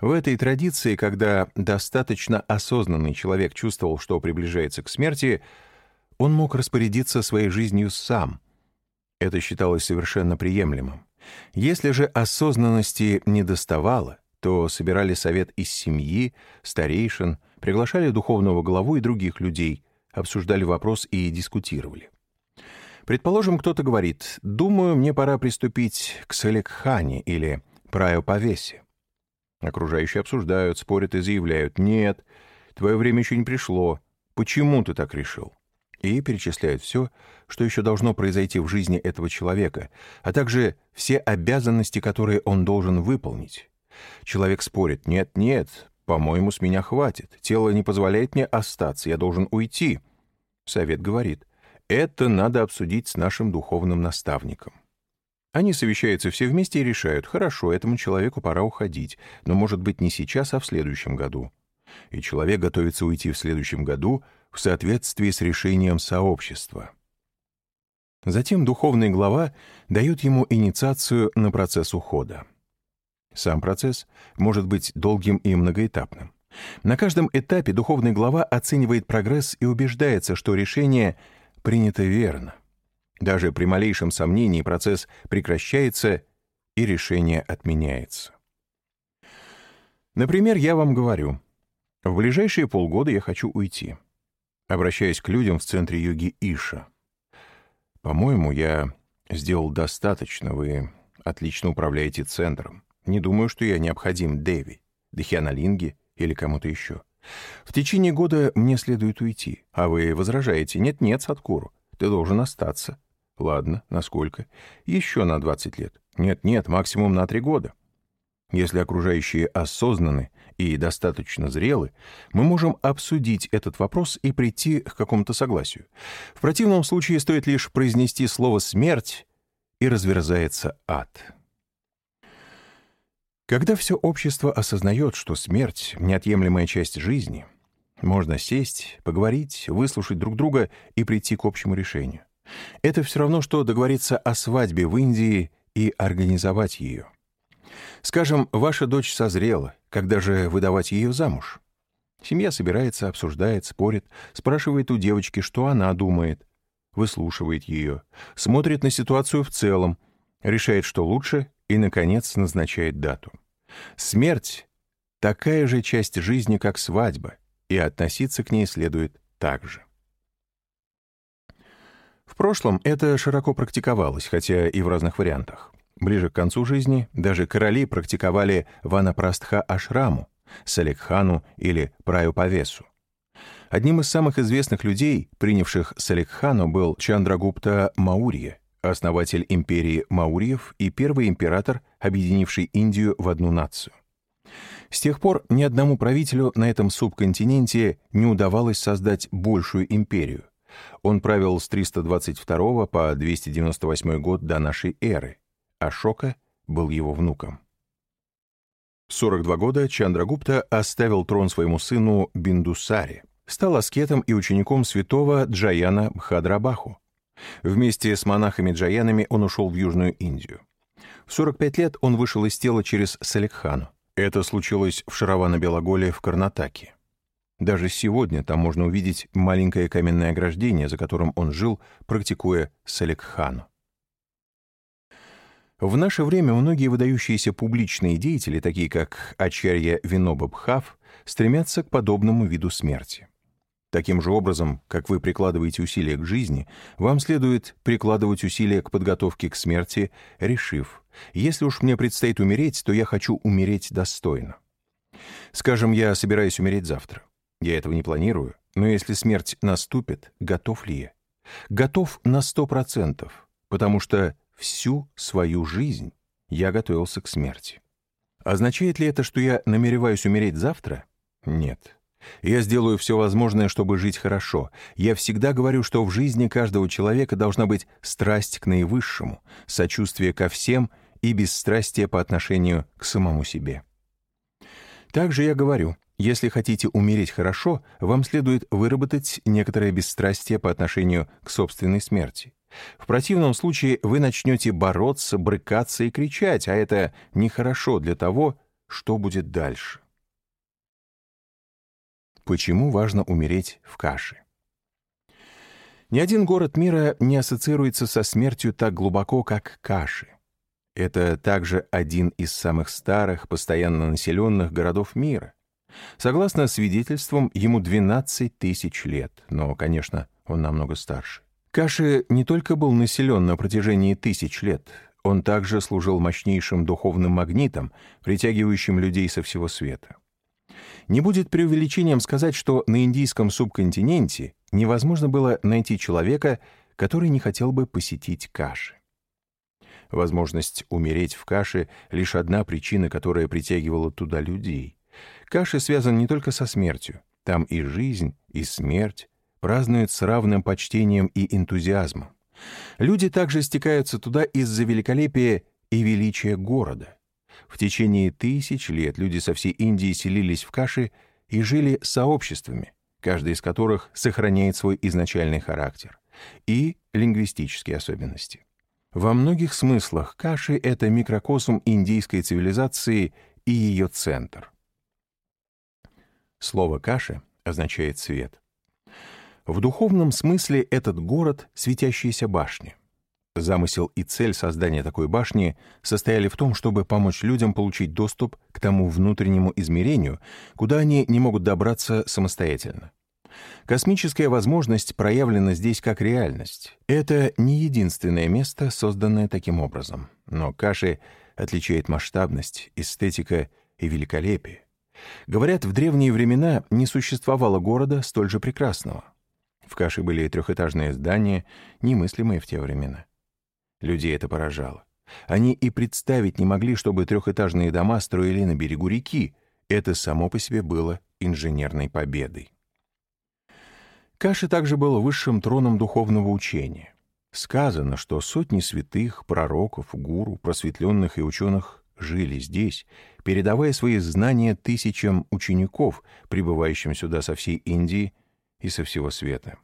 В этой традиции, когда достаточно осознанный человек чувствовал, что приближается к смерти, он мог распорядиться своей жизнью сам. Это считалось совершенно приемлемым. Если же осознанности не доставало, то собирали совет из семьи, старейшин, приглашали духовного главу и других людей, обсуждали вопрос и дискутировали. Предположим, кто-то говорит, «Думаю, мне пора приступить к Салекхане» или праю повесе. Окружающие обсуждают, спорят и заявляют «Нет, твое время еще не пришло. Почему ты так решил?» И перечисляют все, что еще должно произойти в жизни этого человека, а также все обязанности, которые он должен выполнить. Человек спорит «Нет, нет, по-моему, с меня хватит. Тело не позволяет мне остаться, я должен уйти». Совет говорит «Это надо обсудить с нашим духовным наставником». Они совещаются все вместе и решают, хорошо, этому человеку пора уходить, но, может быть, не сейчас, а в следующем году. И человек готовится уйти в следующем году в соответствии с решением сообщества. Затем духовный глава дает ему инициацию на процесс ухода. Сам процесс может быть долгим и многоэтапным. На каждом этапе духовный глава оценивает прогресс и убеждается, что решение принято верно. Даже при малейшем сомнении процесс прекращается и решение отменяется. Например, я вам говорю, в ближайшие полгода я хочу уйти. Обращаясь к людям в центре йоги Иша. По-моему, я сделал достаточно, вы отлично управляете центром. Не думаю, что я необходим Дэви, Дхьяналинге или кому-то еще. В течение года мне следует уйти, а вы возражаете, нет-нет, Садкуру, ты должен остаться. Ладно, насколько? Еще на 20 лет. Нет-нет, максимум на 3 года. Если окружающие осознаны и достаточно зрелы, мы можем обсудить этот вопрос и прийти к какому-то согласию. В противном случае стоит лишь произнести слово «смерть», и разверзается ад. Когда все общество осознает, что смерть — неотъемлемая часть жизни, можно сесть, поговорить, выслушать друг друга и прийти к общему решению. Это все равно, что договориться о свадьбе в Индии и организовать ее. Скажем, ваша дочь созрела, когда же выдавать ее замуж? Семья собирается, обсуждает, спорит, спрашивает у девочки, что она думает, выслушивает ее, смотрит на ситуацию в целом, решает, что лучше, и, наконец, назначает дату. Смерть — такая же часть жизни, как свадьба, и относиться к ней следует так же. В прошлом это широко практиковалось, хотя и в разных вариантах. Ближе к концу жизни даже короли практиковали ванапрастха ашраму, саликхану или праю-повесу. Одним из самых известных людей, принявших саликхану, был Чандрагупта Маурья, основатель империи Маурьев и первый император, объединивший Индию в одну нацию. С тех пор ни одному правителю на этом субконтиненте не удавалось создать большую империю. Он правил с 322 по 298 год до нашей эры. Ашока был его внуком. В 42 года Чандрагупта оставил трон своему сыну Биндусаре, стал аскетом и учеником святого Джаяна Бхадрабаху. Вместе с монахами-джаянами он ушел в Южную Индию. В 45 лет он вышел из тела через Саликхану. Это случилось в Шаравана-Белоголе в Карнатаке. Даже сегодня там можно увидеть маленькое каменное ограждение, за которым он жил, практикуя Саликхану. В наше время многие выдающиеся публичные деятели, такие как Ачарья Виноба Бхав, стремятся к подобному виду смерти. Таким же образом, как вы прикладываете усилия к жизни, вам следует прикладывать усилия к подготовке к смерти, решив, если уж мне предстоит умереть, то я хочу умереть достойно. Скажем, я собираюсь умереть завтра. Я этого не планирую, но если смерть наступит, готов ли я? Готов на сто процентов, потому что всю свою жизнь я готовился к смерти. Означает ли это, что я намереваюсь умереть завтра? Нет. Я сделаю все возможное, чтобы жить хорошо. Я всегда говорю, что в жизни каждого человека должна быть страсть к наивысшему, сочувствие ко всем и бесстрастие по отношению к самому себе. Также я говорю, если хотите умереть хорошо, вам следует выработать некоторое бесстрастие по отношению к собственной смерти. В противном случае вы начнете бороться, брыкаться и кричать, а это нехорошо для того, что будет дальше. Почему важно умереть в каше? Ни один город мира не ассоциируется со смертью так глубоко, как Каши. Это также один из самых старых, постоянно населенных городов мира. Согласно свидетельствам, ему 12 тысяч лет, но, конечно, он намного старше. Каши не только был населен на протяжении тысяч лет, Он также служил мощнейшим духовным магнитом, притягивающим людей со всего света. Не будет преувеличением сказать, что на индийском субконтиненте невозможно было найти человека, который не хотел бы посетить Каши. Возможность умереть в Каше — лишь одна причина, которая притягивала туда людей. Каши связан не только со смертью. Там и жизнь, и смерть празднуют с равным почтением и энтузиазмом. Люди также стекаются туда из-за великолепия и величия города. В течение тысяч лет люди со всей Индии селились в Каши и жили сообществами, каждый из которых сохраняет свой изначальный характер и лингвистические особенности. Во многих смыслах Каши — это микрокосм индийской цивилизации и ее центр. Слово «каши» означает «свет». В духовном смысле этот город — светящаяся башня. Замысел и цель создания такой башни состояли в том, чтобы помочь людям получить доступ к тому внутреннему измерению, куда они не могут добраться самостоятельно. Космическая возможность проявлена здесь как реальность. Это не единственное место, созданное таким образом. Но Каши отличает масштабность, эстетика и великолепие. Говорят, в древние времена не существовало города столь же прекрасного. В Каше были трехэтажные здания, немыслимые в те времена. Людей это поражало. Они и представить не могли, чтобы трехэтажные дома строили на берегу реки. Это само по себе было инженерной победой. Каши также был высшим троном духовного учения. Сказано, что сотни святых, пророков, гуру, просветленных и ученых жили здесь, передавая свои знания тысячам учеников, прибывающим сюда со всей Индии и со всего света.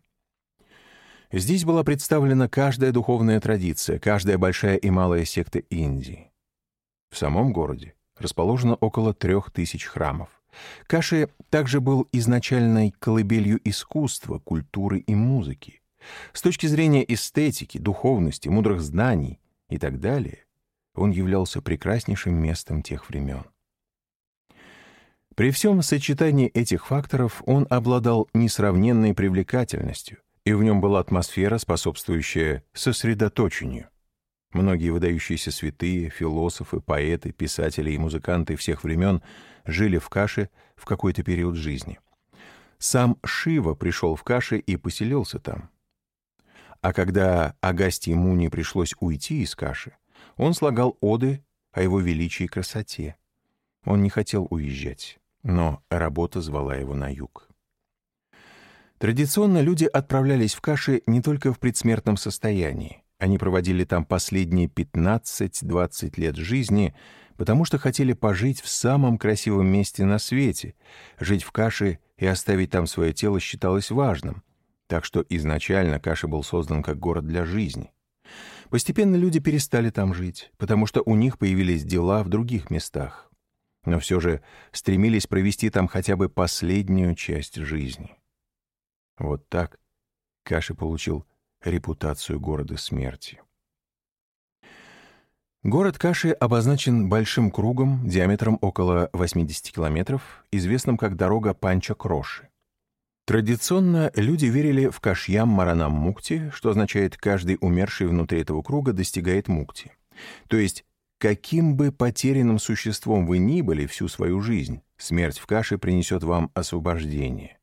Здесь была представлена каждая духовная традиция, каждая большая и малая секта Индии. В самом городе расположено около трех тысяч храмов. Каши также был изначальной колыбелью искусства, культуры и музыки. С точки зрения эстетики, духовности, мудрых знаний и так далее, он являлся прекраснейшим местом тех времен. При всем сочетании этих факторов он обладал несравненной привлекательностью, и в нем была атмосфера, способствующая сосредоточению. Многие выдающиеся святые, философы, поэты, писатели и музыканты всех времен жили в Каше в какой-то период жизни. Сам Шива пришел в Каше и поселился там. А когда Агастии Муни пришлось уйти из Каши, он слагал оды о его величии и красоте. Он не хотел уезжать, но работа звала его на юг. Традиционно люди отправлялись в Каши не только в предсмертном состоянии. Они проводили там последние 15-20 лет жизни, потому что хотели пожить в самом красивом месте на свете. Жить в Каше и оставить там свое тело считалось важным. Так что изначально Каша был создан как город для жизни. Постепенно люди перестали там жить, потому что у них появились дела в других местах. Но все же стремились провести там хотя бы последнюю часть жизни. Вот так Каши получил репутацию города смерти. Город Каши обозначен большим кругом диаметром около 80 километров, известным как дорога Панча-Кроши. Традиционно люди верили в Кашьям Маранам Мукти, что означает «каждый умерший внутри этого круга достигает Мукти». То есть, каким бы потерянным существом вы ни были всю свою жизнь, смерть в Каше принесет вам освобождение.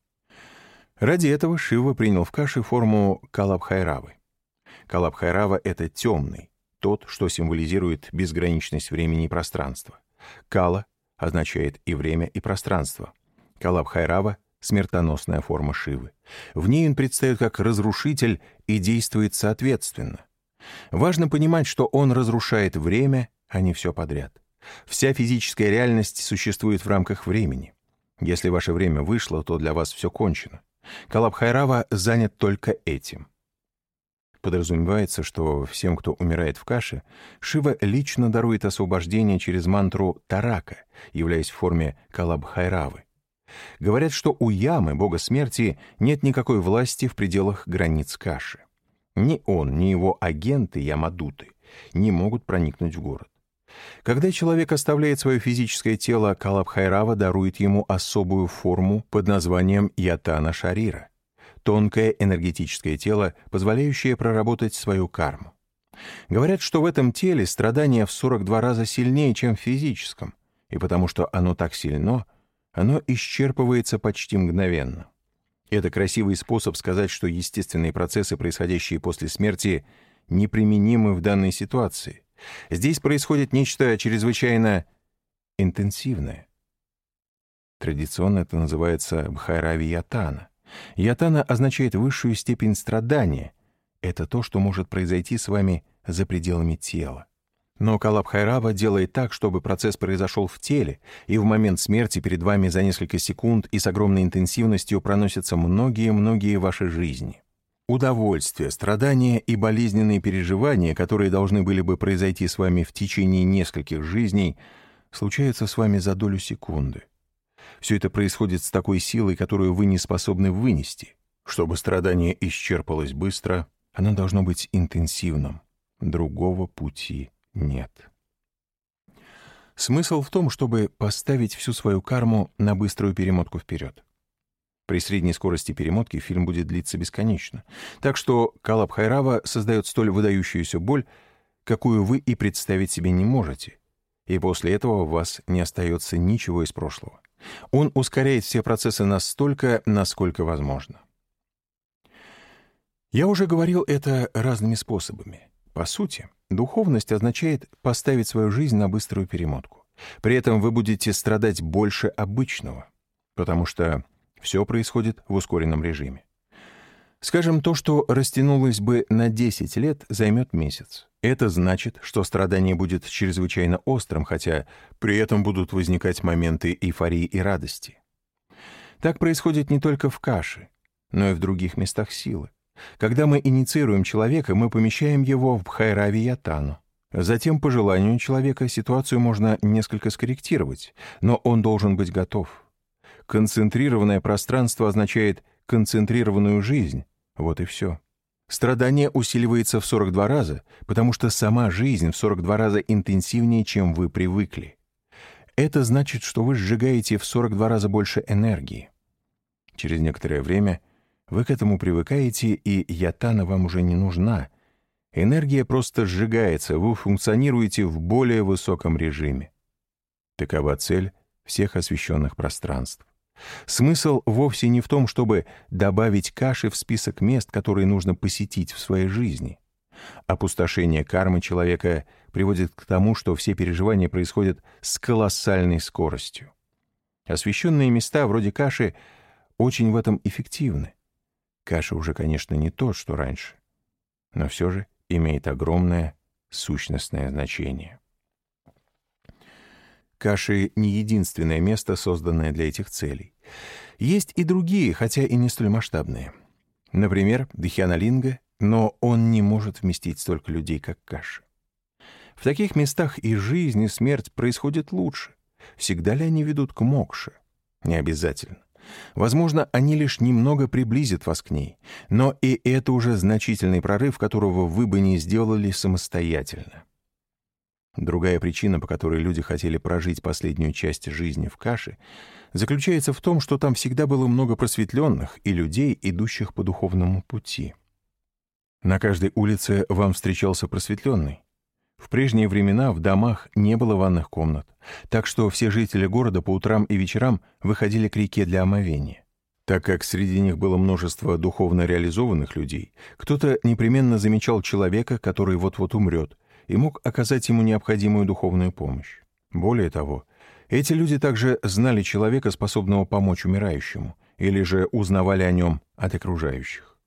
Ради этого Шива принял в Каше форму Калабхайравы. Калабхайрава — это темный, тот, что символизирует безграничность времени и пространства. Кала означает и время, и пространство. Калабхайрава смертоносная форма Шивы. В ней он предстает как разрушитель и действует соответственно. Важно понимать, что он разрушает время, а не все подряд. Вся физическая реальность существует в рамках времени. Если ваше время вышло, то для вас все кончено. Калабхайрава занят только этим. Подразумевается, что всем, кто умирает в каше, Шива лично дарует освобождение через мантру Тарака, являясь в форме Калабхайравы. Говорят, что у Ямы, бога смерти, нет никакой власти в пределах границ Каши. Ни он, ни его агенты Ямадуты не могут проникнуть в город. Когда человек оставляет свое физическое тело, Калабхайрава дарует ему особую форму под названием Ятана Шарира — тонкое энергетическое тело, позволяющее проработать свою карму. Говорят, что в этом теле страдание в 42 раза сильнее, чем в физическом, и потому что оно так сильно, оно исчерпывается почти мгновенно. Это красивый способ сказать, что естественные процессы, происходящие после смерти, неприменимы в данной ситуации. Здесь происходит нечто чрезвычайно интенсивное. Традиционно это называется бхайрави ятана. Ятана означает высшую степень страдания. Это то, что может произойти с вами за пределами тела. Но Калабхайрава делает так, чтобы процесс произошел в теле, и в момент смерти перед вами за несколько секунд и с огромной интенсивностью проносятся многие-многие ваши жизни. Удовольствие, страдания и болезненные переживания, которые должны были бы произойти с вами в течение нескольких жизней, случаются с вами за долю секунды. Все это происходит с такой силой, которую вы не способны вынести. Чтобы страдание исчерпалось быстро, оно должно быть интенсивным. Другого пути нет. Смысл в том, чтобы поставить всю свою карму на быструю перемотку вперед. При средней скорости перемотки фильм будет длиться бесконечно. Так что Калаб Хайрава создает столь выдающуюся боль, какую вы и представить себе не можете. И после этого у вас не остается ничего из прошлого. Он ускоряет все процессы настолько, насколько возможно. Я уже говорил это разными способами. По сути, духовность означает поставить свою жизнь на быструю перемотку. При этом вы будете страдать больше обычного, потому что все происходит в ускоренном режиме. Скажем, то, что растянулось бы на 10 лет, займет месяц. Это значит, что страдание будет чрезвычайно острым, хотя при этом будут возникать моменты эйфории и радости. Так происходит не только в каше, но и в других местах силы. Когда мы инициируем человека, мы помещаем его в Бхайрави-Ятану. Затем, по желанию человека, ситуацию можно несколько скорректировать, но он должен быть готов. Концентрированное пространство означает концентрированную жизнь. Вот и все. Страдание усиливается в 42 раза, потому что сама жизнь в 42 раза интенсивнее, чем вы привыкли. Это значит, что вы сжигаете в 42 раза больше энергии. Через некоторое время вы к этому привыкаете, и ятана вам уже не нужна. Энергия просто сжигается, вы функционируете в более высоком режиме. Такова цель всех освещенных пространств. Смысл вовсе не в том, чтобы добавить каши в список мест, которые нужно посетить в своей жизни. Опустошение кармы человека приводит к тому, что все переживания происходят с колоссальной скоростью. Освещенные места вроде каши очень в этом эффективны. Каша уже, конечно, не то, что раньше, но все же имеет огромное сущностное значение. Каши — не единственное место, созданное для этих целей. Есть и другие, хотя и не столь масштабные. Например, Дхьяналинга, но он не может вместить столько людей, как Каша. В таких местах и жизнь, и смерть происходят лучше. Всегда ли они ведут к мокше? Не обязательно. Возможно, они лишь немного приблизят вас к ней, но и это уже значительный прорыв, которого вы бы не сделали самостоятельно. Другая причина, по которой люди хотели прожить последнюю часть жизни в каше, заключается в том, что там всегда было много просветленных и людей, идущих по духовному пути. На каждой улице вам встречался просветленный. В прежние времена в домах не было ванных комнат, так что все жители города по утрам и вечерам выходили к реке для омовения. Так как среди них было множество духовно реализованных людей, кто-то непременно замечал человека, который вот-вот умрет, и мог оказать ему необходимую духовную помощь. Более того, эти люди также знали человека, способного помочь умирающему, или же узнавали о нем от окружающих.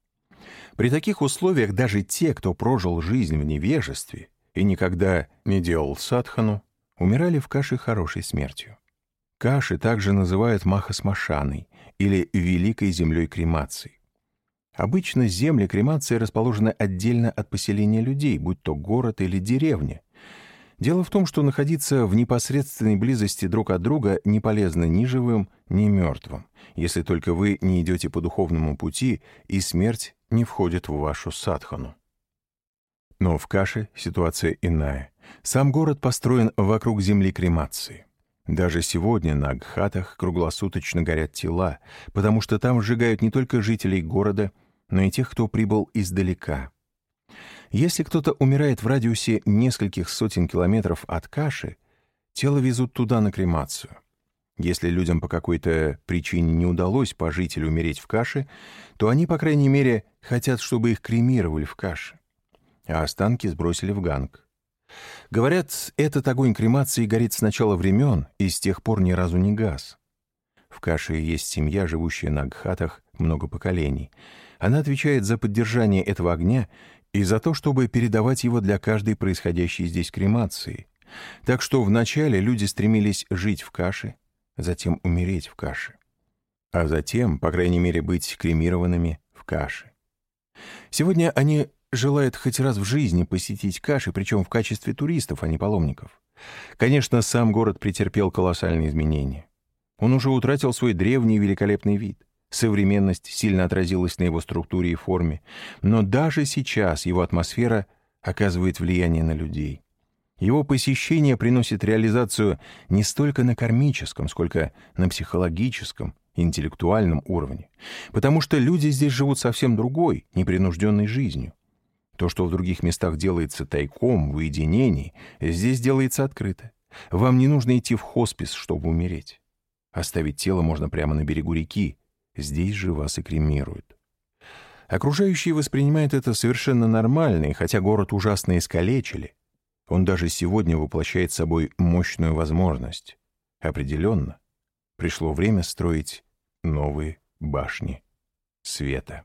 При таких условиях даже те, кто прожил жизнь в невежестве, и никогда не делал садхану, умирали в каше хорошей смертью. Каши также называют махасмашаной или великой землей кремации. Обычно земли кремации расположены отдельно от поселения людей, будь то город или деревня. Дело в том, что находиться в непосредственной близости друг от друга не полезно ни живым, ни мертвым, если только вы не идете по духовному пути, и смерть не входит в вашу садхану. Но в Каше ситуация иная. Сам город построен вокруг земли кремации. Даже сегодня на Гхатах круглосуточно горят тела, потому что там сжигают не только жителей города, но и тех, кто прибыл издалека. Если кто-то умирает в радиусе нескольких сотен километров от Каши, тело везут туда на кремацию. Если людям по какой-то причине не удалось пожить или умереть в Каше, то они, по крайней мере, хотят, чтобы их кремировали в Каше, а останки сбросили в Ганг. Говорят, этот огонь кремации горит с начала времен и с тех пор ни разу не газ. В Каше есть семья, живущая на Гхатах много поколений. Она отвечает за поддержание этого огня и за то, чтобы передавать его для каждой происходящей здесь кремации. Так что вначале люди стремились жить в Каше, затем умереть в Каше, а затем, по крайней мере, быть кремированными в Каше. Сегодня они желают хоть раз в жизни посетить Каши, причем в качестве туристов, а не паломников. Конечно, сам город претерпел колоссальные изменения. Он уже утратил свой древний великолепный вид. Современность сильно отразилась на его структуре и форме, но даже сейчас его атмосфера оказывает влияние на людей. Его посещение приносит реализацию не столько на кармическом, сколько на психологическом, интеллектуальном уровне, потому что люди здесь живут совсем другой, непринужденной жизнью. То, что в других местах делается тайком, в уединении, здесь делается открыто. Вам не нужно идти в хоспис, чтобы умереть. Оставить тело можно прямо на берегу реки. Здесь же вас и кремируют. Окружающие воспринимают это совершенно нормально, и хотя город ужасно искалечили, он даже сегодня воплощает собой мощную возможность. Определенно, пришло время строить новые башни света.